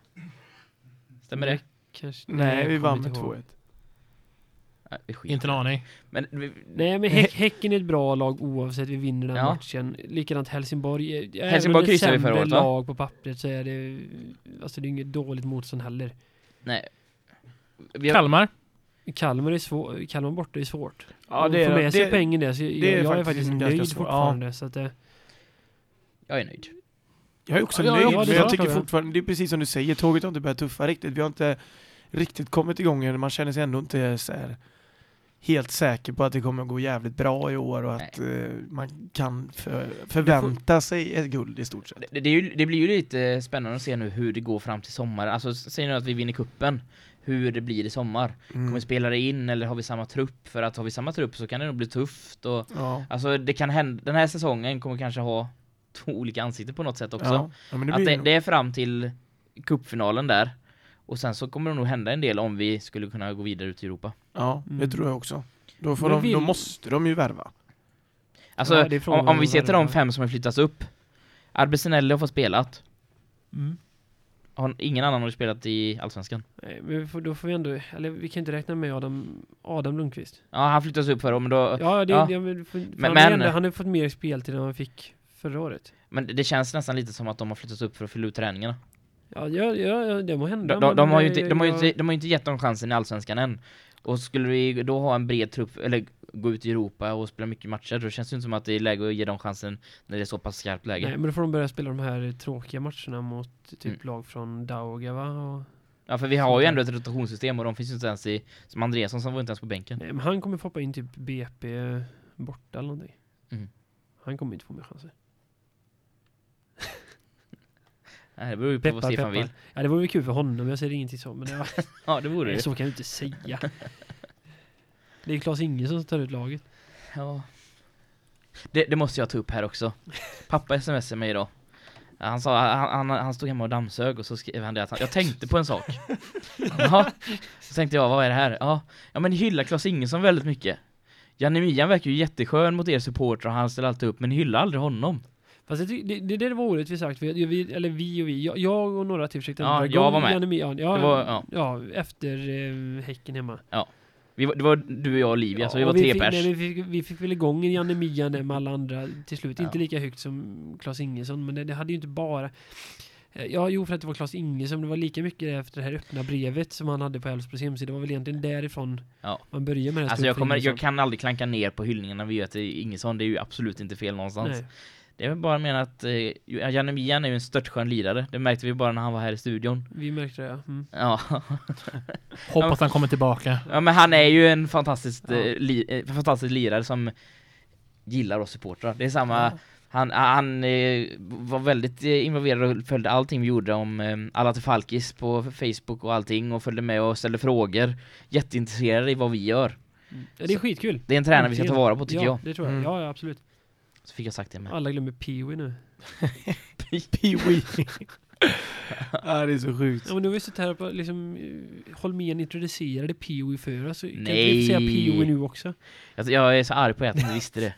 Stämmer det? Kanske, Nej, vi jag vann med inte ihåg. 2-1. Nej, det är skit. Inte en aning. Men vi, Nej men häck, Häcken är ett bra lag oavsett vi vinner den Ja. matchen. Likadant Helsingborg. Helsingborg kryssade vi förra året, va? lag på pappret så är det... Alltså det är inget dåligt motstånd heller. nej vi har, Kalmar. Kalmar är svårt. Kalmar borta är svårt. Ja, det få är- med sig det- poängen där så jag, det är jag är faktiskt nöjd svår- ja. fortfarande. Så att det, Jag är nöjd Jag är också Ja, nöjd, ja, men jag tycker fortfarande, det är precis som du säger, tåget har inte börjat tuffa riktigt. Vi har inte riktigt kommit igång än. Man känner sig ändå inte så här helt säker på att det kommer att gå jävligt bra i år och att eh, man kan för, förvänta sig ett guld i stort sett. det, det, ju, det blir ju lite spännande att se nu hur det går fram till sommar Alltså säg nu att vi vinner kuppen Hur det blir i sommar Kommer Mm. spelare in eller har vi samma trupp? För att har vi samma trupp så kan det nog bli tufft och Ja. Alltså det kan hända, den här säsongen kommer kanske ha två olika ansikten på något sätt också Ja. Ja, men det Att det, det är fram till cupfinalen där Och sen så kommer det nog hända en del om vi skulle kunna gå vidare ut i Europa Ja, det Mm. tror jag också. Då, får de, vill- då måste de ju värva. Alltså Ja, om, om vi ser till de fem som har flyttats upp Arbesinelli har fått spelat har, Ingen annan har spelat i Allsvenskan nej, men vi får, då får vi ändå... Eller vi kan inte räkna med Adam, Adam Lundqvist. Ja han flyttas upp året men då Ja, det, Ja. det, men, för, för Men- han, men- är ändå, han har fått mer speltid än han fick förra året. Men det känns nästan lite som att de har flyttats upp för att fylla ut träningarna Ja, ja, ja, det må hända. De, de, men de, har ju det- inte, de, har ju jag- inte, de har ju inte gett dem chansen i Allsvenskan än Och skulle vi då ha en bred trupp, eller gå ut i Europa och spela mycket matcher Då känns det inte som att det är läge att ge dem chansen när det är så pass skarpt läge Nej, men då får de börja spela de här tråkiga matcherna mot typ Mm. lag från Daugava och... Ja för vi har ju ändå ett rotationssystem och de finns ju inte ens i Som Andreasson som var inte ens på bänken Nej, men han kommer få hoppa in typ BP borta eller någonting. Mm. Han kommer inte få mer chanser. Nej, det beror ju på vad Peppar, Stefan peppar. vill. Ja, det vore väl kul för honom, jag säger ingenting så, men det var, <laughs> Ja det vore det så kan jag inte säga. Det är Klas Ingesson som tar ut laget. Ja. Det, det måste jag ta upp här också. Pappa smsade mig idag. Han sa, han, han, han stod hemma och dammsög och så skrev han det att han, jag tänkte på en sak. <laughs> Jaha, så tänkte jag, vad är det här? Ja, ja men hyllar Klas Ingesson väldigt mycket. Janne Mian verkar ju jätteskön mot er supportrar och han ställer alltid upp, men ni hyllar aldrig honom Fast tycker- det, det, det var ordet vi sagt, vi, vi, eller vi och vi, jag, jag och några till försökte Ja, jag var med. Janne. Ja, Det var- ja. ja, efter eh, Häcken hemma. vi var, Det var du och jag och Olivia, så vi var och tre fick, pers nej, vi, fick, vi fick väl igång Janne Mian med alla andra till slut. Ja. Inte lika högt som Klas Ingesson, men det, det hade ju inte bara... Eh, Ja, jo för att det var Klas Ingesson, det var lika mycket efter det här öppna brevet som han hade på Elfsborgs hemsida. Det var väl egentligen därifrån Ja. man började med det Alltså jag, kommer, jag kan aldrig klanka ner på hyllningarna vi gör till Ingesson, det är ju absolut inte fel någonstans Nej. Det är bara menar att eh, Janne Mian är ju en störtskön lirare. Det märkte vi bara när han var här i studion. Vi märkte det, ja. Mm. Ja, <laughs> Hoppas han kommer tillbaka. ja men han är ju en fantastisk, Ja. eh, li, eh, fantastisk lirare som gillar oss supportrar. Det är samma, Ja. han, han eh, var väldigt eh, involverad och följde allting vi gjorde om eh, alla till Falkis på Facebook och allting och följde med och ställde frågor. Jätteintresserad i vad vi gör. Ja, det är skitkul. Det är en tränare vi ska ta vara på tycker ja, jag. det tror jag. Mm. Ja, ja, absolut. Så fick jag sagt det med. Alla glömmer Pee-Wee nu. <laughs> Pee-wee. <laughs> ja, det är så sjukt. Ja, men nu har vi suttit här och liksom eh, Holmén introducerade Pee-Wee för oss. så Kan inte Nej. säga Pee-Wee nu också? Jag, jag är så arg på att jag inte visste det.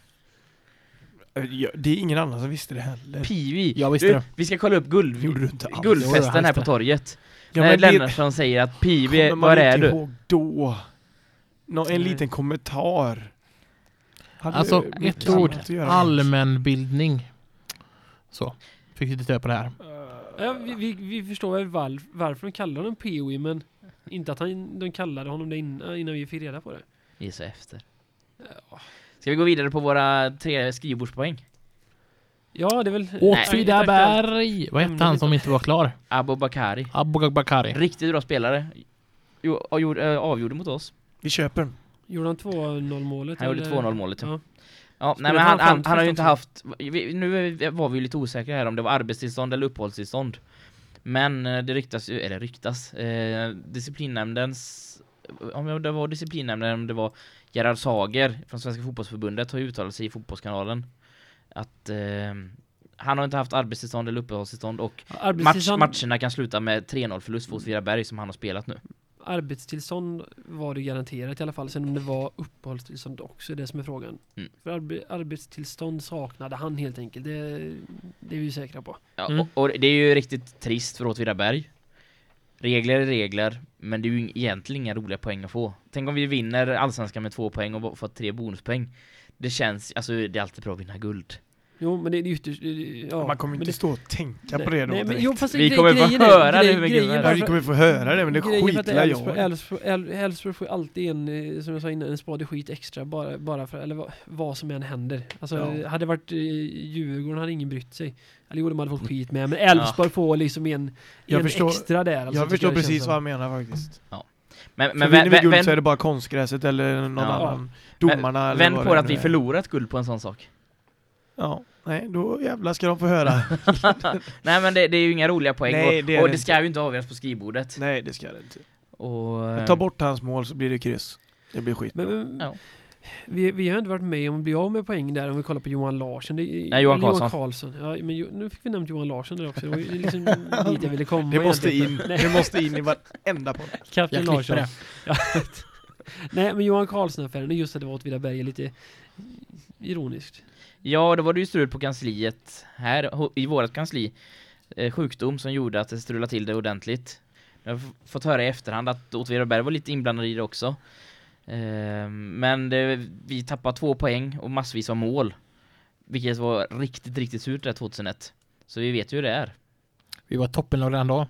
Ja, det är ingen annan som visste det heller. Piwi! Jag visste Du, det. Vi ska kolla upp guld, guldfesten här på torget. Ja, när men det Lennartsson säger att man var är inte du? ihåg då. Nå, en Nej. liten kommentar. Hade Alltså, ett ord. Allmänbildning. Så. Fick vi titta på det här. Ja, vi, vi, vi förstår väl var, varför de kallar honom Pee-Wee, men inte att han, de kallade honom det innan, innan vi fick reda på det. Så efter. Ska vi gå vidare på våra tre skrivbordspoäng? Ja, det är väl... Åtvidaberg! Vad hette han som inte var klar? Abu Bakari. Abu Bakari. Riktigt bra spelare. Jo, avgjorde mot oss. Vi köper den. Gjorde han 2-0 målet? Han gjorde eller? 2-0 målet. Ja. Ja. Ja, nej, men han han, han, har ju inte haft... Vi, nu var vi ju lite osäkra här om det var arbetstillstånd eller uppehållstillstånd. Men eh, det ryktas ju, eller ryktas, eh, disciplinnämndens... Om det var disciplinnämnden om det var Gerhard Sager från Svenska fotbollsförbundet har uttalat sig i Fotbollskanalen att eh, han har inte haft arbetstillstånd eller uppehållstillstånd och match, Arbetstillstånd, matcherna kan sluta med 3-0 förlust för Åtvidaberg som han har spelat nu. Arbetstillstånd var det garanterat i alla fall. Sen om det var uppehållstillstånd också, är det som är frågan. Mm. För arbe, arbetstillstånd saknade han helt enkelt. Det, det är vi säkra på. Ja, Mm. och, och det är ju riktigt trist för Åtvidaberg. Regler är regler, men det är ju egentligen inga roliga poäng att få. Tänk om vi vinner allsvenskan med två poäng och får tre bonuspoäng. Det känns, alltså det är alltid bra att vinna guld. Jo, men det är ytterst... Ja, man kommer inte det- stå och tänka nej, på det då nej, men, jo, fast Vi grej- kommer få höra det med grejen Ja, vi kommer få höra det, men det skitlar jag Elfsborg- El- Elfsborg får alltid en, eh, som jag sa innan, en spade skit extra bara, bara för, eller vad, vad som än händer. Alltså, Ja. hade det varit eh, Djurgården hade ingen brytt sig. Eller jo, de hade fått skit med, men Elfsborg får liksom en, Jag en förstår- extra där. Alltså, Jag förstår känns precis som. vad han menar faktiskt. Men, Men men vinner vi guld så är det bara konstgräset eller någon Ja. annan. Domarna eller vänd på att vi ett guld på en sån sak. Ja, nej då jävlar ska de få höra. <laughs> Nej men det, det är ju inga roliga poäng Nej, och, det och det det ska ju inte avgöras på skrivbordet. nej det ska det inte. Och, eh, Ta bort hans mål så blir det kryss. Det blir skit. Men, men, Ja. vi, vi har inte varit med om att bli av med poäng där om vi kollar på Johan Larsson. Det, Nej, Johan Karlsson. Karlsson. Ja, men nu fick vi nämnt Johan Larsson där också. Det var ju <laughs> liksom dit jag ville komma. Det måste egentligen. in. Nej. Det måste in i varenda podd. Kapten Larsson. det. Ja. <laughs> <laughs> Nej, men Johan Karlsson-affären, just att det var Åtvidaberg är lite ironiskt. Ja, då var det ju strul på kansliet här, i vårat kansli. Eh, sjukdom som gjorde att det strulade till det ordentligt. Jag har fått höra i efterhand att Åtvidaberg var lite inblandad i det också. Eh, men det, vi tappade två poäng och massvis av mål. Vilket var riktigt, riktigt surt där 2001. Så vi vet ju hur det är. Vi var toppenlag redan då.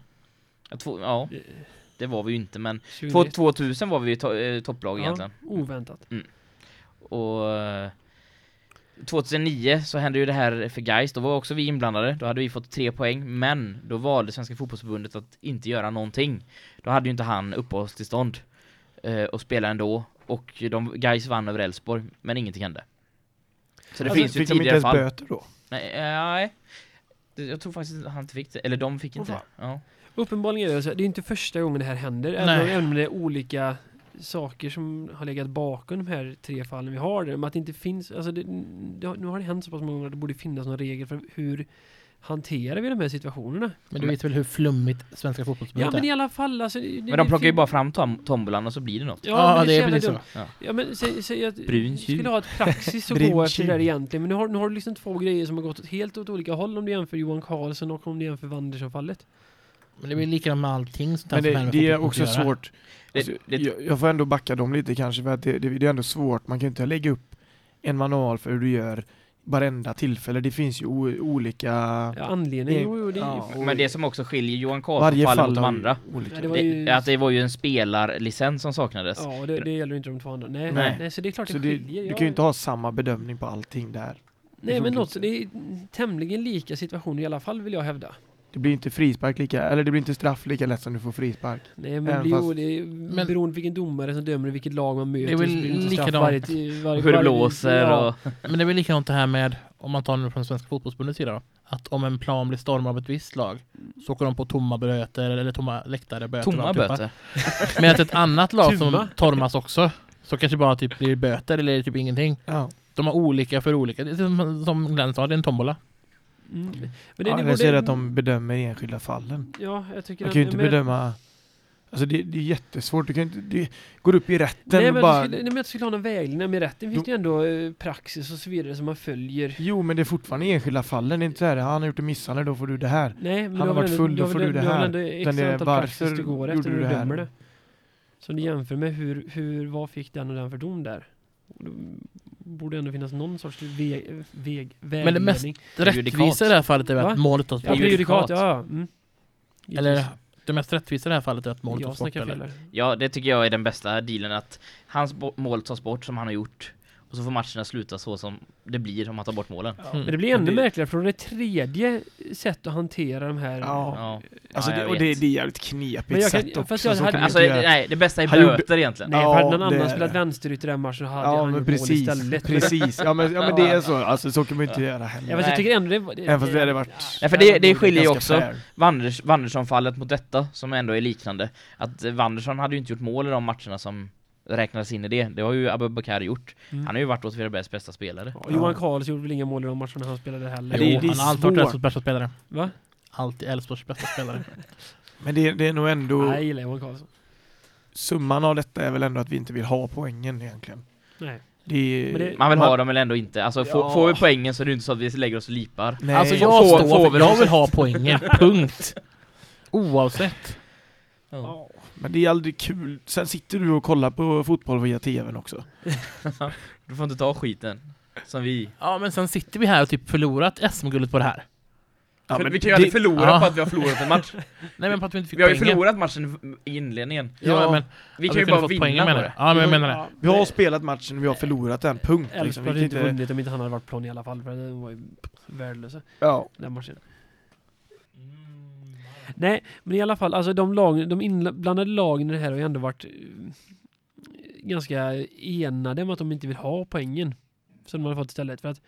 Ja, två, ja, Eh, det var vi ju inte, men 20 två- 2000 var vi ju to, eh, topplag ja, egentligen. Oväntat. Och eh, 2009 så hände ju det här för Gais. då var också vi inblandade, då hade vi fått tre poäng, men då valde Svenska fotbollsförbundet att inte göra någonting. Då hade ju inte han uppehållstillstånd eh, och spela ändå, och de, Gais vann över Elfsborg, men ingenting hände. Så det Alltså, finns ju inte tidigare ens fall. böter då? Nej, eh, nej. Jag tror faktiskt att han inte fick det, eller de fick inte. fan. Ja. Uppenbarligen är det så. Det är inte första gången det här händer. Även om, även om det är olika saker som har legat bakom de här tre fallen vi har. Det, men att det inte finns, alltså det, det, nu har det hänt så pass många gånger att det borde finnas någon regel för hur hanterar vi de här situationerna? Men du vet väl hur flummigt Svenska Ja fotbollsförbundet men i är? alla fall alltså, det, Men de plockar ju bara fram tom tombolan och så blir det något. Ja, men det är precis dumt. så. Ja. Ja men säg, säg att Brun skulle ha ett praxis att <laughs> gå efter det där egentligen. Men nu har, nu har du liksom två grejer som har gått åt helt åt olika håll om du jämför Johan Karlsson och om du jämför Wanderson-fallet. Men det blir likadant med allting sånt Men som det, det är också svårt. Det- Alltså, det- jag, jag får ändå backa dem lite kanske för att det, det, det är ändå svårt. Man kan ju inte lägga upp en manual för hur du gör varenda tillfälle. Det finns ju o, olika... Ja, anledningen, jo, jo, det, Ja. Men det som också skiljer Johan Karlsson-fallet fall mot de andra, ju olika. Ja, det var det, ju- att det var ju en spelarlicens som saknades. Ja, och det, det gäller ju inte de två andra. Nej, Nej. nej. så det är klart det Så det, skiljer. du kan ju inte ha samma bedömning på allting där. Nej men något, det är tämligen lika situationer i alla fall vill jag hävda. Det blir inte frispark lika, eller det blir inte straff lika lätt som du får frispark. Nej men, Även blir, fast- det är, Men- beroende på vilken domare som dömer och vilket lag man möter Det är väl likadant. varje, varje, Och hur det blåser ja. och... <laughs> Men det är väl likadant det här med, om man tar nu från Svenska fotbollsförbundets sida då, att om en plan blir stormad av ett visst lag så åker de på tomma böter eller tomma läktare, böter Tomma böter. <laughs> Medan ett annat lag som tormas också, så kanske bara typ blir böter eller typ ingenting. Ja. De har olika för olika. Det som Glenn sa, det är en tombola. Mm. Men det, ja, det jag ser att de bedömer i enskilda fallen. Ja, jag tycker Man kan ju inte men- bedöma... Alltså det, det är jättesvårt, du kan inte... Det går upp i rätten Nej men, bara... skulle, nej, men jag skulle ha någon vägledning med rätten finns det ju ändå eh, praxis och så vidare som man följer. Jo men det är fortfarande i enskilda fallen, det är inte så här, han har gjort en misshandel, då får du det här. Nej, men Han du har varit full, då får du det Du har här. väl ändå x det är antal praxis du går efter du när du det här? dömer det. Så du jämför med hur, hur, vad fick den och den för dom där? Borde ändå finnas någon sorts väg, väg, Men det mest vägledning. Rättvisa i det här fallet är väl att målet tas Ja, bort. prejudikat, prejudikat. ja. ja. Mm. Eller det mest rättvisa i det här fallet är att målet jag tas bort. Eller? Ja, det tycker jag är den bästa dealen att hans mål tas bort som han har gjort och så får matcherna sluta så som det blir om man tar bort målen. Mm. Men det blir ännu det- märkligare för det tredje sätt att hantera de här. Ja. Ja, Alltså ja, det, och det, det är jävligt knepigt Men jag kan- sätt fast också. jag hade- kan Alltså, göra. nej, det bästa är Han gjorde- böter egentligen. Nej, Ja, för hade någon annan spelat vänsterytter i den matchen så hade Ja han gjort mål precis, istället. precis. Ja men, ja men det är så, alltså så kan man inte göra Ja, heller. fast jag tycker ändå det, det Även fast det hade varit Nej, för det, det skiljer ju också. Wanders, Wandersson-fallet mot detta, som ändå är liknande. Att Wandersson hade ju inte gjort mål i de matcherna som räknades in i det. Det har ju Abubakar gjort. Mm. Han har ju varit Åtvidabergs bästa spelare. Ja, Johan Karls gjorde väl inga mål i de matcherna han spelade heller. det- Jo, det är han har alltid varit. Elfsborgs bästa spelare. Va? Alltid Elfsborgs bästa spelare. <laughs> Men det, det är nog ändå, Nej, jag gillar Johan Karlsson. summan av detta är väl ändå att vi inte vill ha poängen egentligen. Nej. Det det- Man vill ha dem eller ändå inte. Alltså Ja. får vi poängen så är det inte så att vi lägger oss och lipar. Nej. Alltså jag få- står få för, väl jag vill ha poängen, <laughs> punkt. Oavsett. Ja. Men det är aldrig kul. Sen sitter du och kollar på fotboll via tvn också. Du får inte ta skiten. Som vi. Ja men sen sitter vi här och typ förlorat SM-guldet på det här. Ja, men vi kan ju det- aldrig förlora Ja. på att vi har förlorat en match. Nej men på att vi inte fick Vi har ju poängen. förlorat matchen i inledningen. Ja, men Vi kan ju bara vinna poängen, på menar det. Ja men jag menar det. Vi har spelat matchen och vi har förlorat den, punkt. Liksom. Elfsborg Vi hade inte vunnit om inte han hade varit plan i alla fall, för den var ju värdelösa, ja. den matchen. Nej, men i alla fall, alltså de, lag, de inblandade lagen i det här har ju ändå varit eh, ganska enade med att de inte vill ha poängen. Som de har fått istället. För att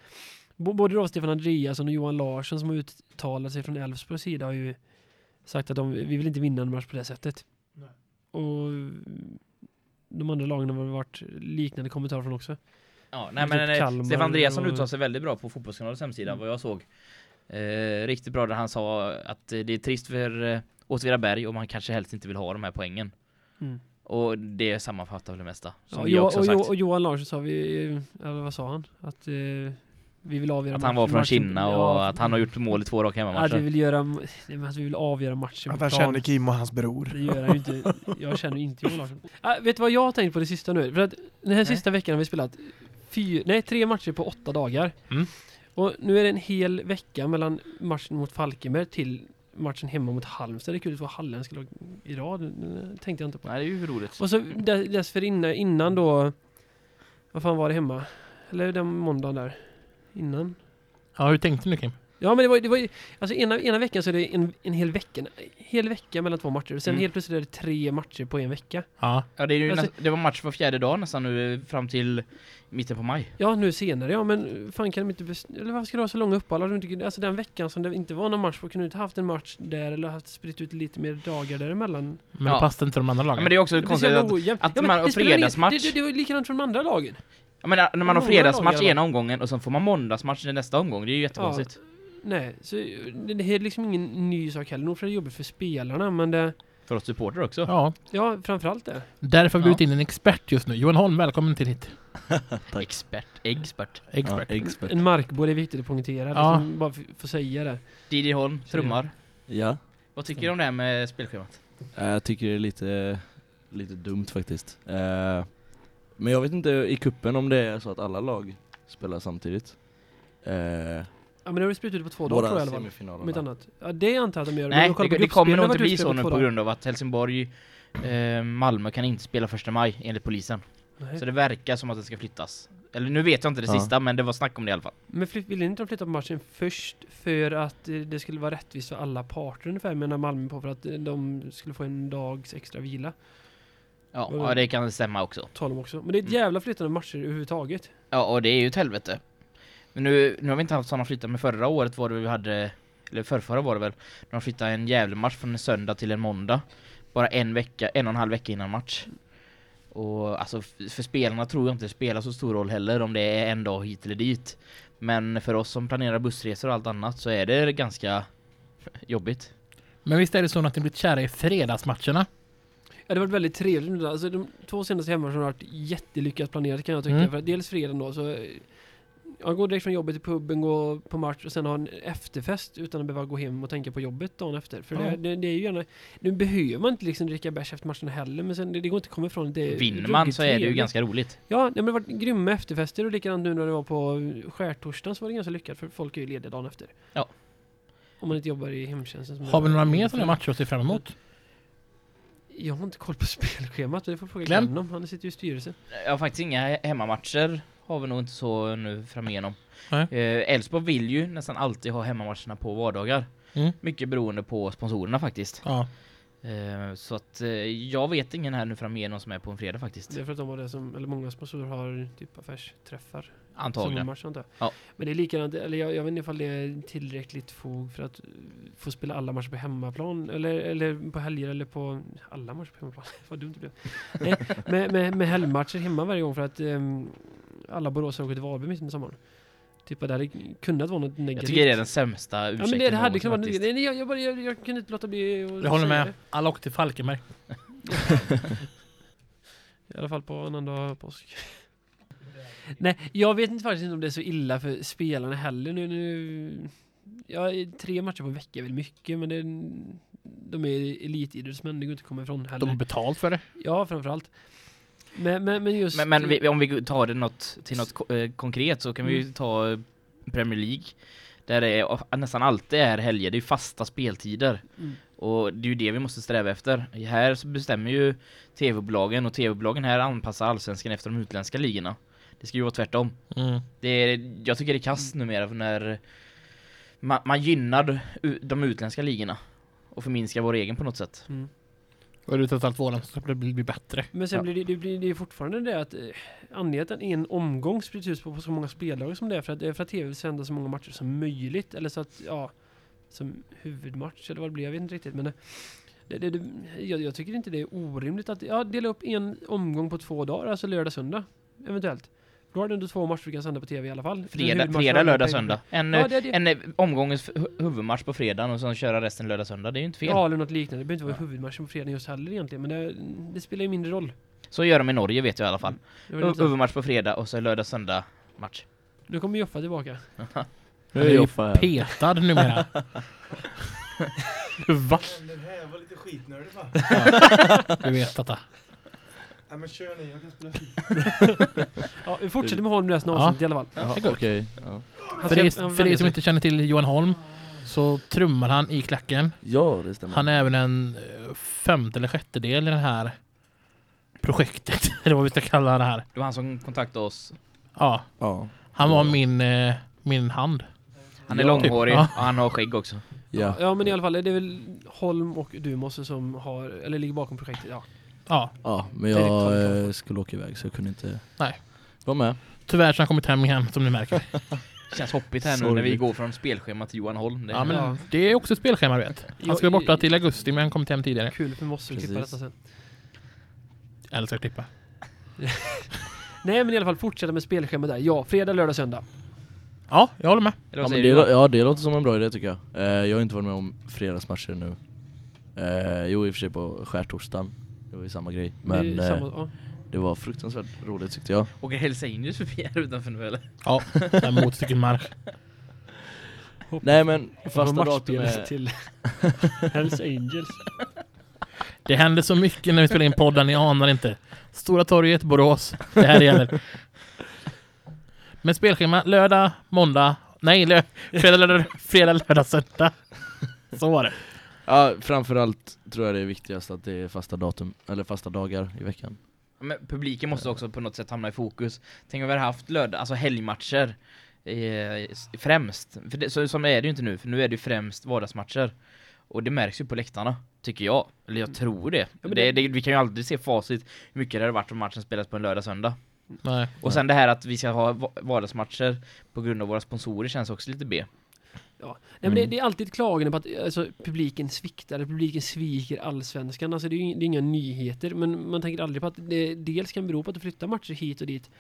både då Stefan Andreasson och Johan Larsson som har uttalat sig från Elfsborgs sida har ju sagt att de, vi vill inte vinna en match på det sättet. Och de andra lagen har varit liknande kommentarer från också. Ja, nej Typ men eh, Kalmar Stefan Andreasson och- uttalade sig väldigt bra på Fotbollskanalens hemsida, Mm. vad jag såg. Eh, riktigt bra där han sa att det är trist för eh, Åtvidaberg och man kanske helst inte vill ha de här poängen. Mm. Och det sammanfattar väl det mesta. Som Ja, vi också och, sagt. Jo- och Johan Larsson sa vi, eh, eller vad sa han? Att eh, vi vill avgöra att han var från Kinna och ja, att han har gjort mål i två raka Att vi hemmamatcher. vill göra, nej, men att vi vill avgöra matchen Att han plan. känner Kim och hans bror. Det gör han ju inte. Jag känner inte Johan Larsson. Ah, <laughs> vet du vad jag har tänkt på det sista nu? För att den här Nej. sista veckan har vi spelat fyra, nej, tre matcher på åtta dagar. Mm. Och nu är det en hel vecka mellan matchen mot Falkenberg till matchen hemma mot Halmstad. Det är kul att få halländska lag i rad. Det tänkte jag inte på. Nej, det är ju roligt. Och så dess- dessförinnan innan då... Vad fan var det hemma? Eller den måndagen där? Innan? Ja hur tänkte du Kim? Ja men det var, det var ju- alltså ena, ena veckan så är det en, en hel vecka, en hel vecka mellan två matcher. Sen Mm. helt plötsligt är det tre matcher på en vecka. Ja. Ja, det, är ju Alltså- näst, det var match var fjärde dag nästan nu fram till mitten på maj. Ja nu senare, ja men fan kan de inte bes- Eller varför ska du ha så långa uppehåll? Har inte- Alltså den veckan som det inte var någon match, kunde du inte haft en match där eller haft spritt ut lite mer dagar däremellan? Men Ja. det passade inte de andra Ja, lagen. men det är också Det konstigt att, ojämnt. att Ja, men man har det spelar ingen- fredagsmatch. Det, det, det var ju likadant för de andra lagen. ja, men när man har Många fredagsmatch va? ena omgången och sen får man måndagsmatch i nästa omgång. Det är ju jättekonstigt. Nej, så det, det är liksom ingen ny sak heller. Nog för det är jobbigt för spelarna, men det... För oss supportrar också. Ja, Ja, framförallt det. därför har vi Ja. bjudit in en expert just nu. Johan Holm, välkommen till hit. <laughs> Expert. Expert. Expert. Ja, expert. En markborr är viktigt att poängtera. Ja. Liksom, bara få säga det. Didi Holm, trummar. Ja, Vad tycker du om det här med spelschemat? eh, jag tycker det är lite, lite dumt faktiskt. Eh, Men jag vet inte i kuppen om det är så att alla lag spelar samtidigt. Ja, men det har du sprutat ut på två dagar tror jag i alla fall. Om inte semifinalerna. annat. Ja, det antar jag att de gör. Nej, om det, det kommer nog inte bli så nu på grund av att Helsingborg, eh, Malmö kan inte spela första maj enligt polisen. Nej. Så det verkar som att det ska flyttas. Eller nu vet jag inte det Ja. sista, men det var snack om det i alla fall. Men ville inte de flytta på matchen först för att eh, det skulle vara rättvist för alla parter ungefär menar Malmö på för att eh, de skulle få en dags extra vila. Ja, ja det kan stämma också. Talar de också. Men det är ett Mm. jävla flyttande matcher överhuvudtaget. Ja, och det är ju ett helvete. Men nu, nu har vi inte haft sådana flyttar, men förra året var det vi hade, eller förrförra var det väl, när de flyttade en jävla match från en söndag till en måndag. Bara en vecka, en och en halv vecka innan match. Och alltså för spelarna tror jag inte det spelar så stor roll heller om det är en dag hit eller dit. Men för oss som planerar bussresor och allt annat så är det ganska <laughs> jobbigt. Men visst är det så att ni blivit kära i fredagsmatcherna? Ja, det har varit väldigt trevligt. Alltså, de två senaste hemmamatcherna har varit jättelyckat planerade kan jag tycka. Mm. För dels fredagen då så eh, jag går direkt från jobbet till puben, går på match och sen ha en efterfest utan att behöva gå hem och tänka på jobbet dagen efter. För Ja. det, det, det är ju gärna, nu behöver man inte liksom dricka bärs efter matchen heller men sen det, det går inte att komma ifrån det Vinner man så är det ju ganska roligt. Ja, det har varit grymma efterfester och likadant nu när det var på skärtorsdagen så var det ganska lyckat för folk är ju lediga dagen efter. Ja. Om man inte jobbar i hemtjänsten. Har vi några mer sådana matcher att se fram emot? Jag har inte koll på <laughs> spelschemat, det får fråga Glenn? Om. Han sitter ju i styrelsen. Jag har faktiskt inga he- hemmamatcher har vi nog inte så nu framigenom. Eh, Elfsborg vill ju nästan alltid ha hemmamatcherna på vardagar. Mm. Mycket beroende på sponsorerna faktiskt. Ja. Eh, så att eh, jag vet ingen här nu framigenom som är på en fredag faktiskt. Det är för att de har det som, eller många sponsorer har typ affärsträffar. Antagligen. Sommarmatch antar jag. Ja. Men det är likadant, eller jag, jag vet inte ifall det är tillräckligt fog för att eh, få spela alla matcher på hemmaplan. Eller, eller på helger eller på alla matcher på hemmaplan. <laughs> Vad dumt det blev. Nej, med, med, med helgmatcher hemma varje gång för att um, alla boråsare åker till Varberg mitt i sommaren. Typ att det hade kunnat vara något negativt. Jag tycker det är den sämsta Ja ursäkten men det, det hade kunnat vara nej, jag, jag, jag, jag kunde inte låta bli att Jag håller med. Alla åkte till Falkenberg. det. <laughs> I alla fall på annandag påsk. Nej, jag vet inte faktiskt inte om det är så illa för spelarna heller nu. nu ja, tre matcher på en vecka är väl mycket, men det, de är elitidrottsmän, det går inte att komma ifrån heller. De har betalt för det. Ja, framförallt. Men, men, men just... Men, men vi, om vi tar det något, till något eh, konkret så kan vi ju Mm. ta eh, Premier League. Där det är, nästan alltid är helger, det är fasta speltider. Mm. Och det är ju det vi måste sträva efter. Här så bestämmer ju tv-bolagen och tv-bolagen här anpassar allsvenskan efter de utländska ligorna. Det ska ju vara tvärtom. Mm. Det är, jag tycker det är kast numera för när man, man gynnar de utländska ligorna och förminskar vår egen på något sätt. Mm. Och det trots allt våren så det blir bättre. Men sen Ja. blir det, det, blir, det är fortfarande det att eh, anledningen till att en omgång sprids ut på, på så många spelare som det är för att, för att TV vill sända så många matcher som möjligt. Eller så att, ja, som huvudmatch eller vad det blir, jag vet inte riktigt. Men det, det, det, det, jag, jag tycker inte det är orimligt att ja, dela upp en omgång på två dagar, alltså lördag, söndag. Eventuellt. Då har du ändå två matcher du kan sända på TV i alla fall. Fredag, fredag lördag, söndag. En, Ja, det det. en eh, omgångens hu- huvudmatch på fredagen och sen köra resten lördag, söndag. Det är ju inte fel. Ja, eller något liknande. Det behöver inte vara huvudmatchen på fredag just heller egentligen. Men det, det spelar ju mindre roll. Så gör de i Norge vet jag i alla fall. Så. Huvudmatch på fredag och så lördag, söndag match. Nu kommer Joffa tillbaka. Nu är Joffa petad numera. <laughs> Va? Den här var lite skitnördig va? Du vet detta. Nej men kör ni, jag kan spela <laughs> Ja, vi fortsätter med Holm resten av Ja. avsnittet i alla fall. Ja, Det går. Okej. Ja. Han För ska- er, han för er som sig. inte känner till Johan Holm så trummar han i klacken. ja, det stämmer. Han är även en eh, femte eller sjätte del i det här projektet. <laughs> Eller vad vi ska kalla det här. Det var han som kontaktade oss. Ja, Ja. han var Ja. min, eh, min hand. Han är Ja, långhårig typ. och han har skägg också. Ja. Ja men i alla fall, det är väl Holm och du måste som har, eller ligger bakom projektet. Ja. Ja, ja, men jag eh, skulle åka iväg så jag kunde inte Nej. vara med. tyvärr så har han kommit hem igen som ni märker. <laughs> Känns hoppigt här nu när vi går från spelschema till Johan Holm. Det Ja, men Ja. det är också ett spelschema vet. Han ska vara borta till augusti men han kommit hem tidigare. Kul för Mosse att klippa detta sen. Jag älskar att klippa. <laughs> Nej men i alla fall fortsätta med spelschemat där. Ja, fredag, lördag, söndag. Ja, jag håller med. Eller Ja, vad men säger det, du? ja, det låter som en bra idé tycker jag. Eh, jag har inte varit med om fredagsmatcher nu. Eh, jo, i och för sig på skärtorsdagen. Det var ju samma grej. Men det, är eh, samma, ja. det var fruktansvärt roligt tyckte jag. Åker Hells Angels förbi här utanför nu eller? Ja, en motorcykelmarsch. <laughs> Nej men fasta datum är... till <laughs> Hells Angels. Det händer så mycket när vi spelar in podden, ni anar inte. Stora torget, Borås. Det här gäller. Men spelschema, lördag, måndag, nej, lö fredag, lördag, fredag, lördag, söndag. Så var det. Ja, framförallt tror jag det är viktigast att det är fasta datum, eller fasta dagar i veckan. Men publiken måste också på något sätt hamna i fokus. Tänk om vi hade haft lördag, alltså helgmatcher eh, främst. För det, så, som är det ju inte nu, för nu är det ju främst vardagsmatcher. Och det märks ju på läktarna, tycker jag. Eller jag tror det. men det, det- vi kan ju aldrig se facit hur mycket det hade varit om matchen spelas på en lördag söndag. Nej. Och sen det här att vi ska ha va- vardagsmatcher på grund av våra sponsorer känns också lite B. Nej, men det, Mm. det är alltid ett klagande på att alltså, publiken sviktar, publiken sviker allsvenskan. Alltså, det, är ju, det är inga nyheter, men man tänker aldrig på att det dels kan bero på att du flyttar matcher hit och dit.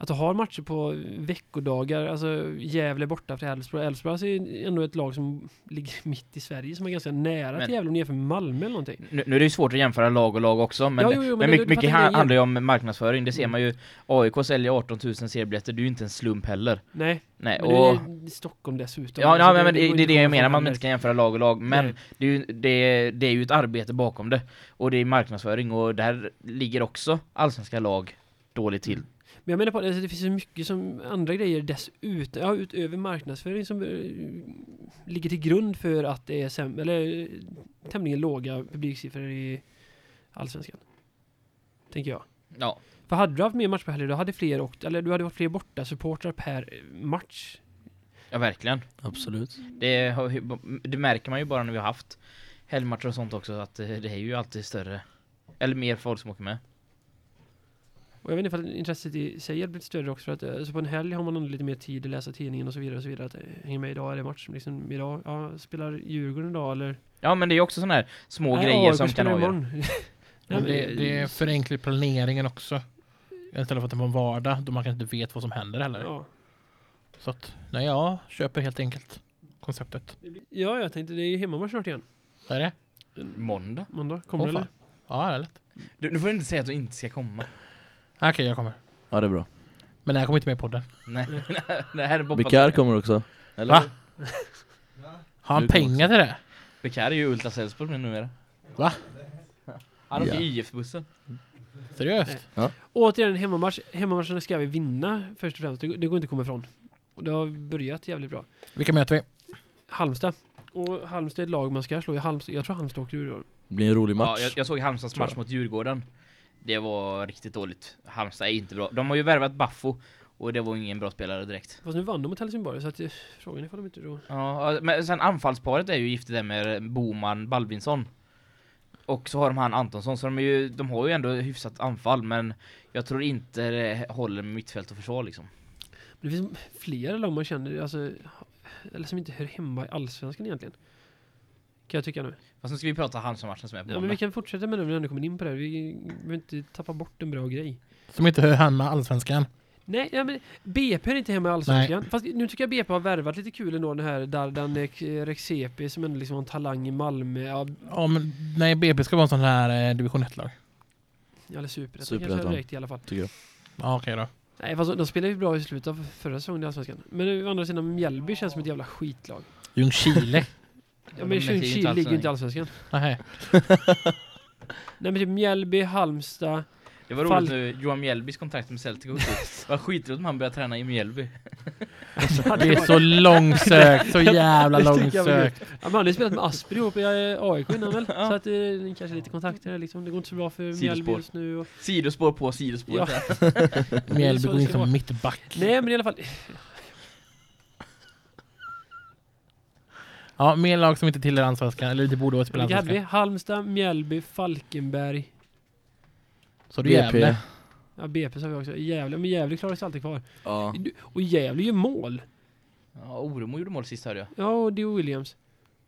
Att du har matcher på veckodagar, alltså Gävle borta för Elfsborg. Elfsborg alltså, är ändå ett lag som ligger <laughs> mitt i Sverige, som är ganska nära Men- till Gävle om du jämför med Malmö eller någonting. Nu, nu är det ju svårt att jämföra lag och lag också, men, Ja, jo, jo, men men det- mycket, det mycket handlar ju om marknadsföring. Det ser Mm. man ju. AIK säljer 18 000 seriebiljetter, det är ju inte en slump heller. Nej, Nej, men och... det är Stockholm dessutom. Ja, Alltså, ja men, men det, går det är det jag menar, man inte kan jämföra lag och lag, men Nej. det är, ju, det, det är ju ett arbete bakom det. Och det är marknadsföring, och där ligger också allsvenska lag dåligt till. Men jag menar på det, alltså, det finns så mycket som andra grejer dessutom, ja, utöver marknadsföring som eh, ligger till grund för att det är säm- eller eh, tämligen låga publiksiffror i Allsvenskan. Tänker jag. Ja, För hade du haft mer match på helger, då hade fler åkt, eller du hade varit fler borta supportrar per eh, match. ja verkligen. Absolut. Det, det märker man ju bara när vi har haft helgmatcher och sånt också, att det, det är ju alltid större, eller mer folk som åker med. Och jag vet inte ifall intresset i sig har blivit större också för att eh, alltså på en helg har man ändå lite mer tid att läsa tidningen och så vidare och så vidare. Att eh, hänga med idag är det match liksom idag, ja, spelar Djurgården idag eller? Ja, men det är också sådana här små Nej, grejer AIK som kan avgöra. <laughs> men det, det förenklar planeringen också. Istället för att det är en vardag då man kanske inte vet vad som händer heller. Ja. Så att, nej jag köper helt enkelt konceptet. ja, jag tänkte det är ju hemmamatch snart igen. Vad är det? Måndag? Måndag, kommer Åh, du eller? Ja, det är lätt. Du, nu får du inte säga att du inte ska komma. Okej, jag kommer. Ja det är bra. Men det här kommer inte med i podden. Nej, <laughs> det här är Boppa. Bekar kommer också. Eller? Va? Har han Du kommer pengar till det? Bekar är ju Ultra Sällskap nu numera. Va? Han åker Ja. IF-bussen. Seriöst? Återigen, hemmamatch. Hemmamatcherna ska vi vinna först och främst. Det, det går inte att komma ifrån. Och det har börjat jävligt bra. Vilka möter vi? Halmstad. Och Halmstad är ett lag man ska slå. i Halmstad, jag tror Halmstad åker ur. i år. Det blir en rolig Ja, match. jag, jag såg Halmstads match mot Djurgården. Det var riktigt dåligt. Halmstad är inte bra. De har ju värvat Baffo och det var ingen bra spelare direkt. Fast nu vann de mot Helsingborg så att eh, frågan är ifall de inte då... Ja, men sen anfallsparet är ju giftigt där med Boman Balvinsson. Och så har de han Antonsson, så de, är ju, de har ju ändå hyfsat anfall, men jag tror inte det håller med mittfält och försvar liksom. Men det finns flera lag man känner, alltså, eller som inte hör hemma i Allsvenskan egentligen. Kan jag tycka nu. Fast nu ska vi prata Halmstad-matchen som är på Ja, men vi kan fortsätta med det när vi ändå kommer in på det. här. Vi behöver inte tappa bort en bra grej. Som inte hör hemma allsvenskan. Nej, ja, men BP är inte hemma i Allsvenskan. Fast nu tycker jag BP har värvat lite kul ändå, den här Dardan Ek- Rexepi som ändå liksom har en talang i Malmö. Ja, Ja men nej BP ska vara en sån här eh, division 1-lag. eller Superettan kanske direkt i alla fall. Tycker jag. Ja okej då. Nej, fast de spelade ju bra i slutet av förra säsongen i Allsvenskan. Men å andra sidan, Mjällby känns som ett jävla skitlag. Ljungskile. <laughs> Ja, men Ljungskile ligger ju inte i Allsvenskan. Nej. Nej men typ Mjällby, Halmstad. Det var Fall- roligt nu, Johan Mjällbys kontrakt med Celtic och Det var skitroligt om han började träna i Mjällby. <laughs> Det är <laughs> så långsökt, så <laughs> jävla långsökt. Ja, men han har ju spelat med Asper ihop i eh, AIK innan väl? Så att eh, det kanske är lite kontakter liksom. Det går inte så bra för Mjällby just nu. Och... Sidospår på sidospår. Ja. Mjällby går det in ska vara. som mittback. Nej men i alla fall. Ja, mer lag som inte tillhör allsvenskan, eller det borde vara spela Vilka hade vi? allsvenskan. Halmstad, Mjällby, Falkenberg. Så du Gävle. Ja BP sa vi också. Gävle. Men Gävle klarar sig alltid kvar. Ja. Och Gävle gör mål. Ja, Oremo gjorde mål sist hörde jag. Ja och Dio Williams.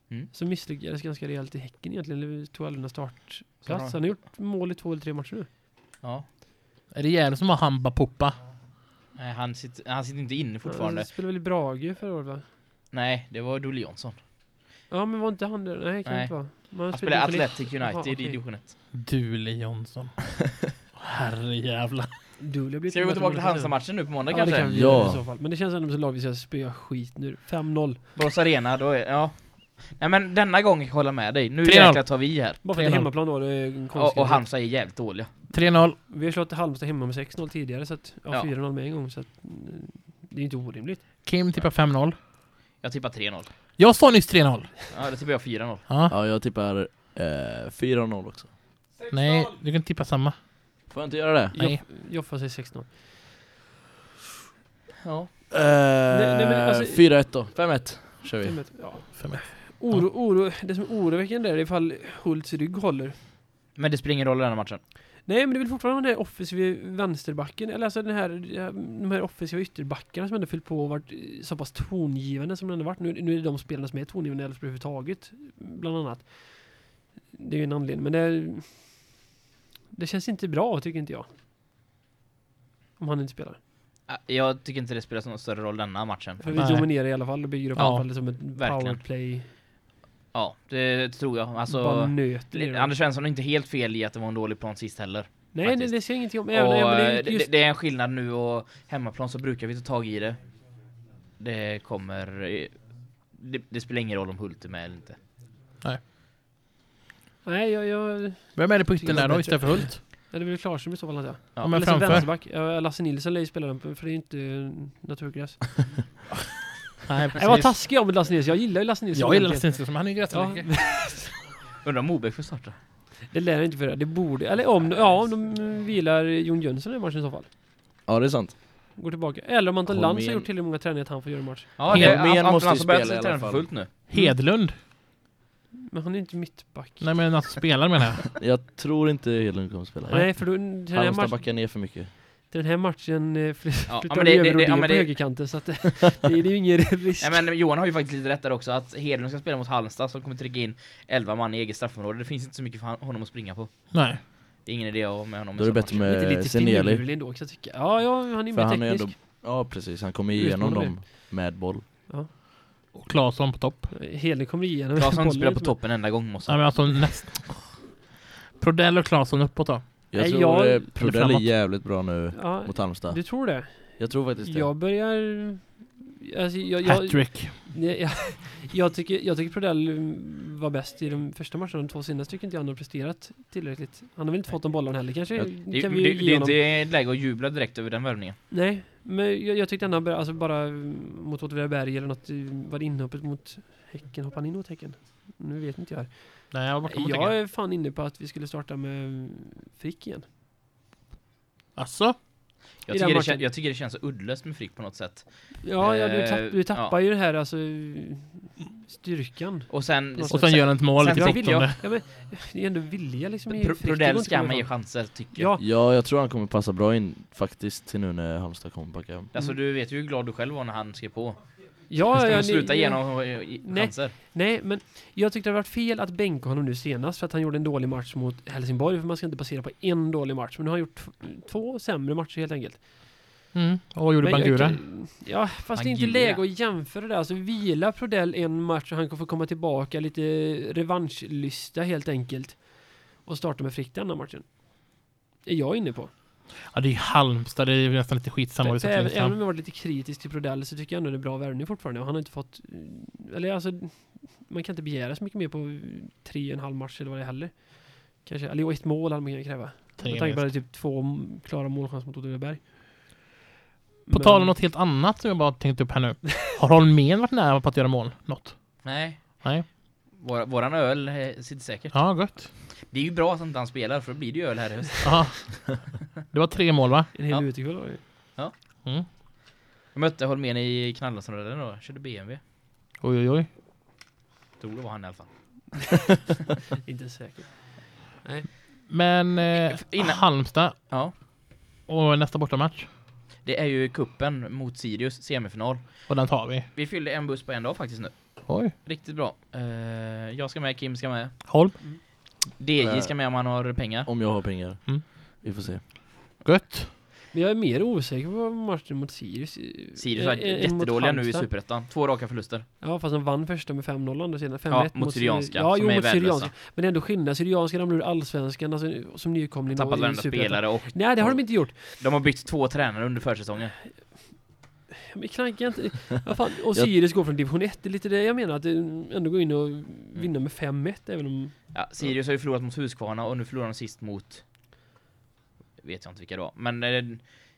Mm. Som misslyckades ganska rejält i Häcken egentligen. Eller tog aldrig någon startplats. Han har gjort mål i två eller tre matcher nu. Ja. Är det Gävle som har Hamba Poppa? Nej, han sitter, han sitter inte inne fortfarande. Han spelade väl i Brage förra året va? Nej, det var Dolle Jonsson. Ja men var inte han där? Nej kan Nej. inte vara. Men Han spelade Athletic United Jaha, i division 1. Dule Jonsson. <laughs> Herre jävla. Dole har blivit Ska vi gå tillbaka till det Halmstad-matchen nu på måndag Ja, det kanske? kan vi Ja. i så fall. Men det känns ändå som ett lag vi ska spöa skit nu. 5-0. Borås Arena, då är, ja. Nej men denna gång hålla med dig. Nu 3-0. jäklar tar vi här. Bara för att det är 3-0. hemmaplan då, det är en Och, konstig och Halmstad är jävligt dåliga. 3-0. Vi har slått Halmstad hemma med 6-0 tidigare så att, ja, Ja. 4-0 med en gång så att det är inte orimligt. Kim tippar 5-0. Jag tippar 3-0. Jag sa nyss 3-0. Ja, det tippar jag 4-0. Ja. ja, jag tippar eh, 4-0 också. Nej, du kan tippa samma. Får jag inte göra det? Nej. Joff- Joffa säger 16. Ja. nej, men alltså- 4-1 då, 5-1 kör vi. Fem ett- Ja. Fem ett. Oro, oro, det som är oroväckande är ifall Hults rygg håller. Men det spelar ingen roll i den här matchen. Nej men det är väl fortfarande den här offensiva vänsterbacken, eller alltså den här, de här offensiva ytterbackarna som ändå fyllt på och varit så pass tongivande som de ändå varit. Nu, nu är det de spelarna som är tongivande i Elfsborg överhuvudtaget, bland annat. Det är ju en anledning, men det, det känns inte bra tycker inte jag. Om han inte spelar. Jag tycker inte det spelar någon större roll denna matchen. För vi dominerar i alla fall och bygger upp Ja, anfallet som ett verkligen. powerplay. Ja, det tror jag. Alltså, nöter det. Anders Svensson är inte helt fel i att det var en dålig plan sist heller. Nej, nej, faktiskt. det säger jag ingenting om. Och, Även, även eh, det, det, just, det är en skillnad nu och hemmaplan så brukar vi ta tag i det. Det kommer... eh, Det, det spelar ingen roll om Hult är med eller inte. nej, jag, jag, Vem är det på Tycker yttern jag där då istället för Hult? ja, det blir Klarström i så fall antar jag. Ja, Ja, men som framför. vänsterback. Lasse Nilsson lär ju spela den, för det är ju inte eh, naturgräs. <laughs> Nej, Jag var taskig jag med Lasse Nilsson, jag gillar ju Lasse Nilsson. Jag gillar egentligen. Stenström, han är ju Ja, gräsläge. <laughs> Undrar om Moberg får starta? det lär inte för det. Det borde, eller om, ja, om de vilar Jon Jönsson i matchen i så fall. Ja det är sant. Går tillbaka. Eller om Anton Lantz har gjort tillräckligt många träningar att han får göra match. Ja, det, Men han, måste ju spela i alla fall. fullt nu. Hedlund? Men han är inte mittback. Nej men alltså spelare menar jag. Jag tror inte Hedlund kommer spela. Nej, för då, Halmstad match, backar ner för mycket. Till den här matchen eh, fly- Ja, flyttar men de det- över det- det- ja, men på det- högerkanten så att det, <laughs> det är ju ingen risk. Nej men Johan har ju faktiskt lite rätt där också att Hedlund ska spela mot Halmstad som kommer trycka in 11 man i eget straffområde. Det finns inte så mycket för honom att springa på. Nej. Det är ingen idé att med honom Då är det bättre Lite, med lite Seneli. finurlig ändå kan jag tycka. Ja, ja, han är För mer han är teknisk. ändå, ja precis, han kommer igenom dem med boll. Och Claesson på topp. Hedlund kommer igenom Claesson bollen spelar på lite, toppen enda gång måste Nej han. men alltså näst... Prodell och Claesson uppåt då. Jag Nej, tror jag- eh, Prodell är framåt. jävligt bra nu Ja, mot Halmstad. du tror det? Jag tror faktiskt det. Jag börjar... Alltså, jag, jag, Hattrick. jag, jag, jag, tycker, jag tycker Prodell var bäst i de första matcherna, de två senaste tycker inte jag han har presterat tillräckligt. Han har väl inte fått de bollarna heller kanske? Det, kan det, vi det, det är inte läge att jubla direkt över den värvningen. Nej, men jag, jag tyckte ändå, alltså bara mm, mot Åtvidaberg eller något, eh, var det inhoppet mot Häcken, hoppade han in mot Häcken? Nu vet inte jag. Nej jag mot Jag är fan inne på att vi skulle starta med mm, Frick igen. Alltså? Jag tycker, det, kän, jag tycker det känns så uddlöst med Frick på något sätt. Ja, ja du, Eh, tapp, du tappar ja. ju det här alltså styrkan. Och sen... Och sen gör han ett mål sen jag- 17. Ja men, det är ändå vilja liksom Pro, Prodell ska man ge chanser tycker jag. Ja, Ja, jag tror han kommer passa bra in faktiskt till nu när Halmstad kommer backa. Alltså du vet ju hur glad du själv var när han skrev på. Ja, Ska ja, man sluta ge honom eh, chanser? Nej, men jag tyckte det var fel att bänka honom nu senast för att han gjorde en dålig match mot Helsingborg, för man ska inte basera på en dålig match. Men nu har han gjort två sämre matcher helt enkelt. Mm. Och vad gjorde Bangura? Ja, fast det är inte Bangura. läge att jämföra det. Alltså vila Prodell en match och han kommer få komma tillbaka lite revanschlysta helt enkelt. Och starta med Frick denna matchen. Är jag inne på. Ja det är Halmstad, det är nästan lite skitsamma. Sätter även, även om jag varit lite kritisk till Prodell så tycker jag ändå det är bra värvning fortfarande. Och han har inte fått... eh, Eller alltså... Man kan inte begära så mycket mer på tre och en halv match eller vad det är heller. Kanske, eller ett mål hade man kan kräva. Med tanke på att det är typ två klara målchanser mot Åtvidaberg. På tal om något helt annat som jag bara tänkt upp här nu. Har Holmén varit nära på att göra mål? Något? Nej. Nej. Vår, våran öl eh, sitter säkert. Ja, gott. Det är ju bra att inte han spelar för då blir det ju öl här i höst. Ja. Det var tre mål va? En hel Ja. utekväll var det. Mm. Jag mötte Holmén i Knallarströden då, körde BMW. Oj oj oj. Tror det var han i alla fall. <laughs> Inte säkert. Men eh, Innan- Halmstad Ja. och nästa bortamatch. Det är ju kuppen mot Sirius, semifinal. Och den tar vi. Vi fyllde en buss på en dag faktiskt nu. Oj. Riktigt bra. Eh, jag ska med, Kim ska med. Holm. DJ ska med om han har pengar. Om jag har pengar. Mm. Vi får se. Gött. Men jag är mer osäker på matchen mot Sirius. eh, Sirius var än mot jättedåliga nu i. Superettan. Två raka förluster. Ja, fast de vann första med 5-0 andra sidan. 5-1 Ja, mot Syrianska, Ja, som jo, är mot värdelösa. Syrianska. Men det är ändå skillnad. Syrianska ramlar ur allsvenskan, alltså som nykomling Tappat varenda spelare och Nej, det har de inte gjort. de har bytt två tränare under försäsongen. Men knacka inte. <laughs> Vad fan, och Sirius går från division 1. Det är lite det jag menar, att ändå gå in och vinna med 5-1 även om... Ja, Sirius har ju förlorat mot Huskvarna och nu förlorar de sist mot... Vet jag inte vilka var. Men eh,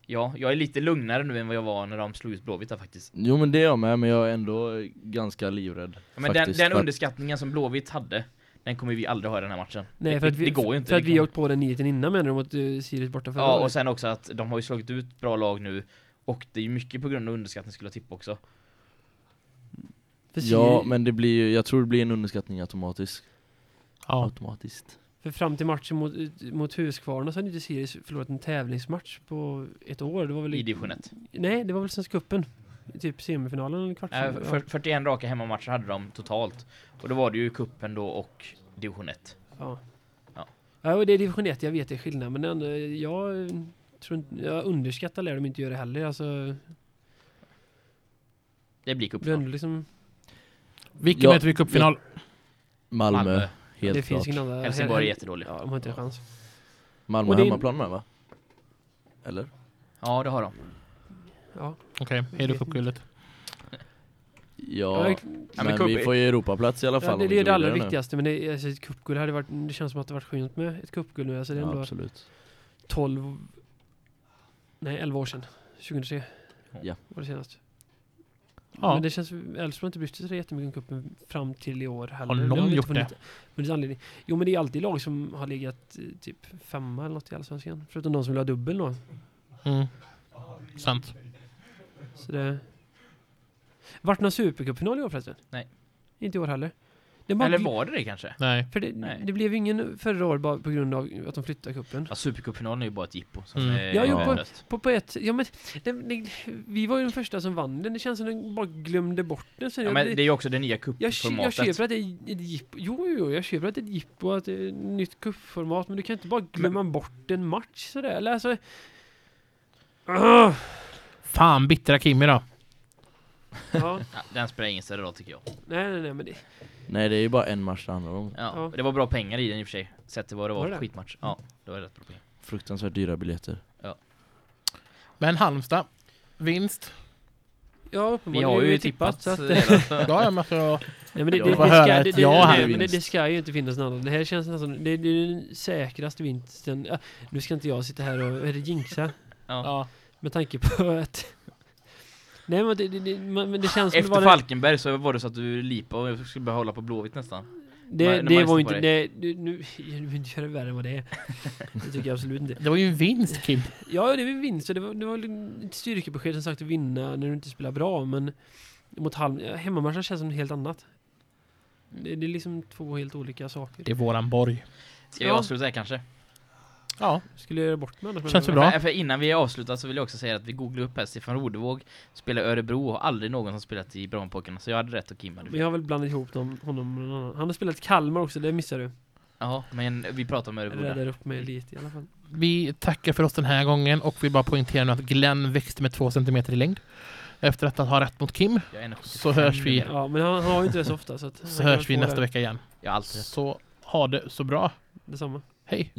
ja, jag är lite lugnare nu än vad jag var när de slog ut Blåvitt faktiskt. Jo men det är jag med, men jag är ändå ganska livrädd. Ja, Men den, faktiskt, den att- underskattningen som Blåvitt hade, Den kommer vi aldrig ha i den här matchen. Nej, det, för att det, vi, det går ju inte. För att vi kan- åkt på den nyheten innan menar du mot uh, Sirius borta förra Ja, året? och sen också att de har ju slagit ut bra lag nu. Och det är ju mycket på grund av underskattning skulle jag tippa också. Ja, men det blir ju, jag tror det blir en underskattning automatiskt. Ja. Automatiskt. För fram till matchen mot, mot Huskvarna så hade inte Sirius förlorat en tävlingsmatch på ett år. Det var väl I division 1. Nej, det var väl Svenska cupen. Typ semifinalen eller Äh, kvartsfinalen. för, 41 raka hemmamatcher hade de totalt. Och då var det ju kuppen då och division 1. Ja. Ja. Ja, och det är division 1, jag vet det är skillnad. Men ändå, jag tror inte, jag underskattar lär de inte göra heller. Alltså, Det blir är cupfinal. liksom, Vilken Ja, möter vi cupfinal? Malmö, Malmö. helt det klart. finns ingen annan. Helsingborg är jättedålig. Ja, de har inte en chans. Malmö det är- hemmaplan med va? Eller? Ja, det har de. Ja. Okej, hej då cupguldet. Ja, Ja, men men vi får ju Europaplats i alla fall. Ja, det, är det allra vidare nu. viktigaste, men det, alltså, ett cupguld hade varit, det känns som att det varit skönt med ett cupguld nu. Alltså det är Ja, absolut. 12, nej 11 år sedan. 2003 Ja. var det senast. Ja. Men det känns, Elfsborg har inte brytt sig så jättemycket om cupen fram till i år heller. Har någon Det inte gjort funnits- funnits anledning. Jo men det är alltid lag som har legat eh, typ femma eller något i Allsvenskan. Förutom de som vill ha dubbel då. Mm. Sant. Så det... Vart någon supercupfinal i år förresten? Nej. Inte i år heller. Det bara Eller var det det kanske? Nej. För det, Nej. det blev ingen förra året bara på grund av att de flyttade cupen. Ja, Supercupfinalen är ju bara ett jippo. Som Mm. är Ja, jo, på- löst. På, på ett, ja men, det, det, vi var ju de första som vann den. Det känns som att de bara glömde bort den. Så Ja, jag- men det- är ju också det nya Jag, kö- jag cupformatet. köper att det är ett jippo. Jo, jo, jag köper att det är ett jippo och att det är ett nytt cupformat. Men du kan inte bara glömma bort en match sådär. Eller alltså... Ah! Fan, bittra Kimmy då. Ja, Ja, den spelar ingen större roll tycker jag. nej, nej, nej, men det... Nej det är ju bara en match det handlar om. Ja, Ja. Det var bra pengar i den i och för sig. Sett till vad det var, Var det det? skitmatch. Ja, det var rätt bra pengar. Fruktansvärt dyra biljetter. Men Halmstad. Vinst. Ja, Vi har ju tippat. så att, eh, Ja, ja, men alltså, men det, ska, ett det, det, ja här. nej, men det, Vinst. det ska ju inte finnas någon annan. Det här känns nästan... Det, det är den säkraste vinsten. Ja, nu ska inte jag sitta här och är det jinxa. ja. ja. Med tanke på att... Nej men det, det, det, men det känns som det Efter var... Falkenberg så var det så att du lipade och jag skulle börja hålla på Blåvitt nästan. Det, det var ju inte... Det, det, nu, jag vill inte göra det värre än vad det är. Det tycker jag absolut inte. Det var ju en vinst Kim. <laughs> Ja, det var vinst. så Det var, det var ett styrkebesked som sagt att vinna när du inte spelar bra, men mot halv... Hemmamatchen känns som något helt annat. Det, det är liksom två helt olika saker. Det är våran borg. Ska vi Ja. avsluta här kanske? Ja, Skulle göra bort mig annars? Känns det bra? För, för innan vi avslutar så vill jag också säga att vi googlade upp här Stefan Rodevåg spelar Örebro och aldrig någon som spelat i Brommapojkarna så jag hade rätt och Kim hade fel. jag har väl blandat ihop dem, honom med någon annan. Han har spelat Kalmar också, det missar du. Ja, men vi pratar om Örebro Räddar där. upp mig lite i alla fall. vi tackar för oss den här gången och vill bara poängtera nu att Glenn växte med två centimeter i längd. Efter att ha rätt mot Kim Jag är 1,75 Så hörs vi. Ja, men han, han har ju inte det så ofta så att... så hörs vi nästa det. vecka igen. Jag har alltid. Så ha det så bra. Detsamma. Hej!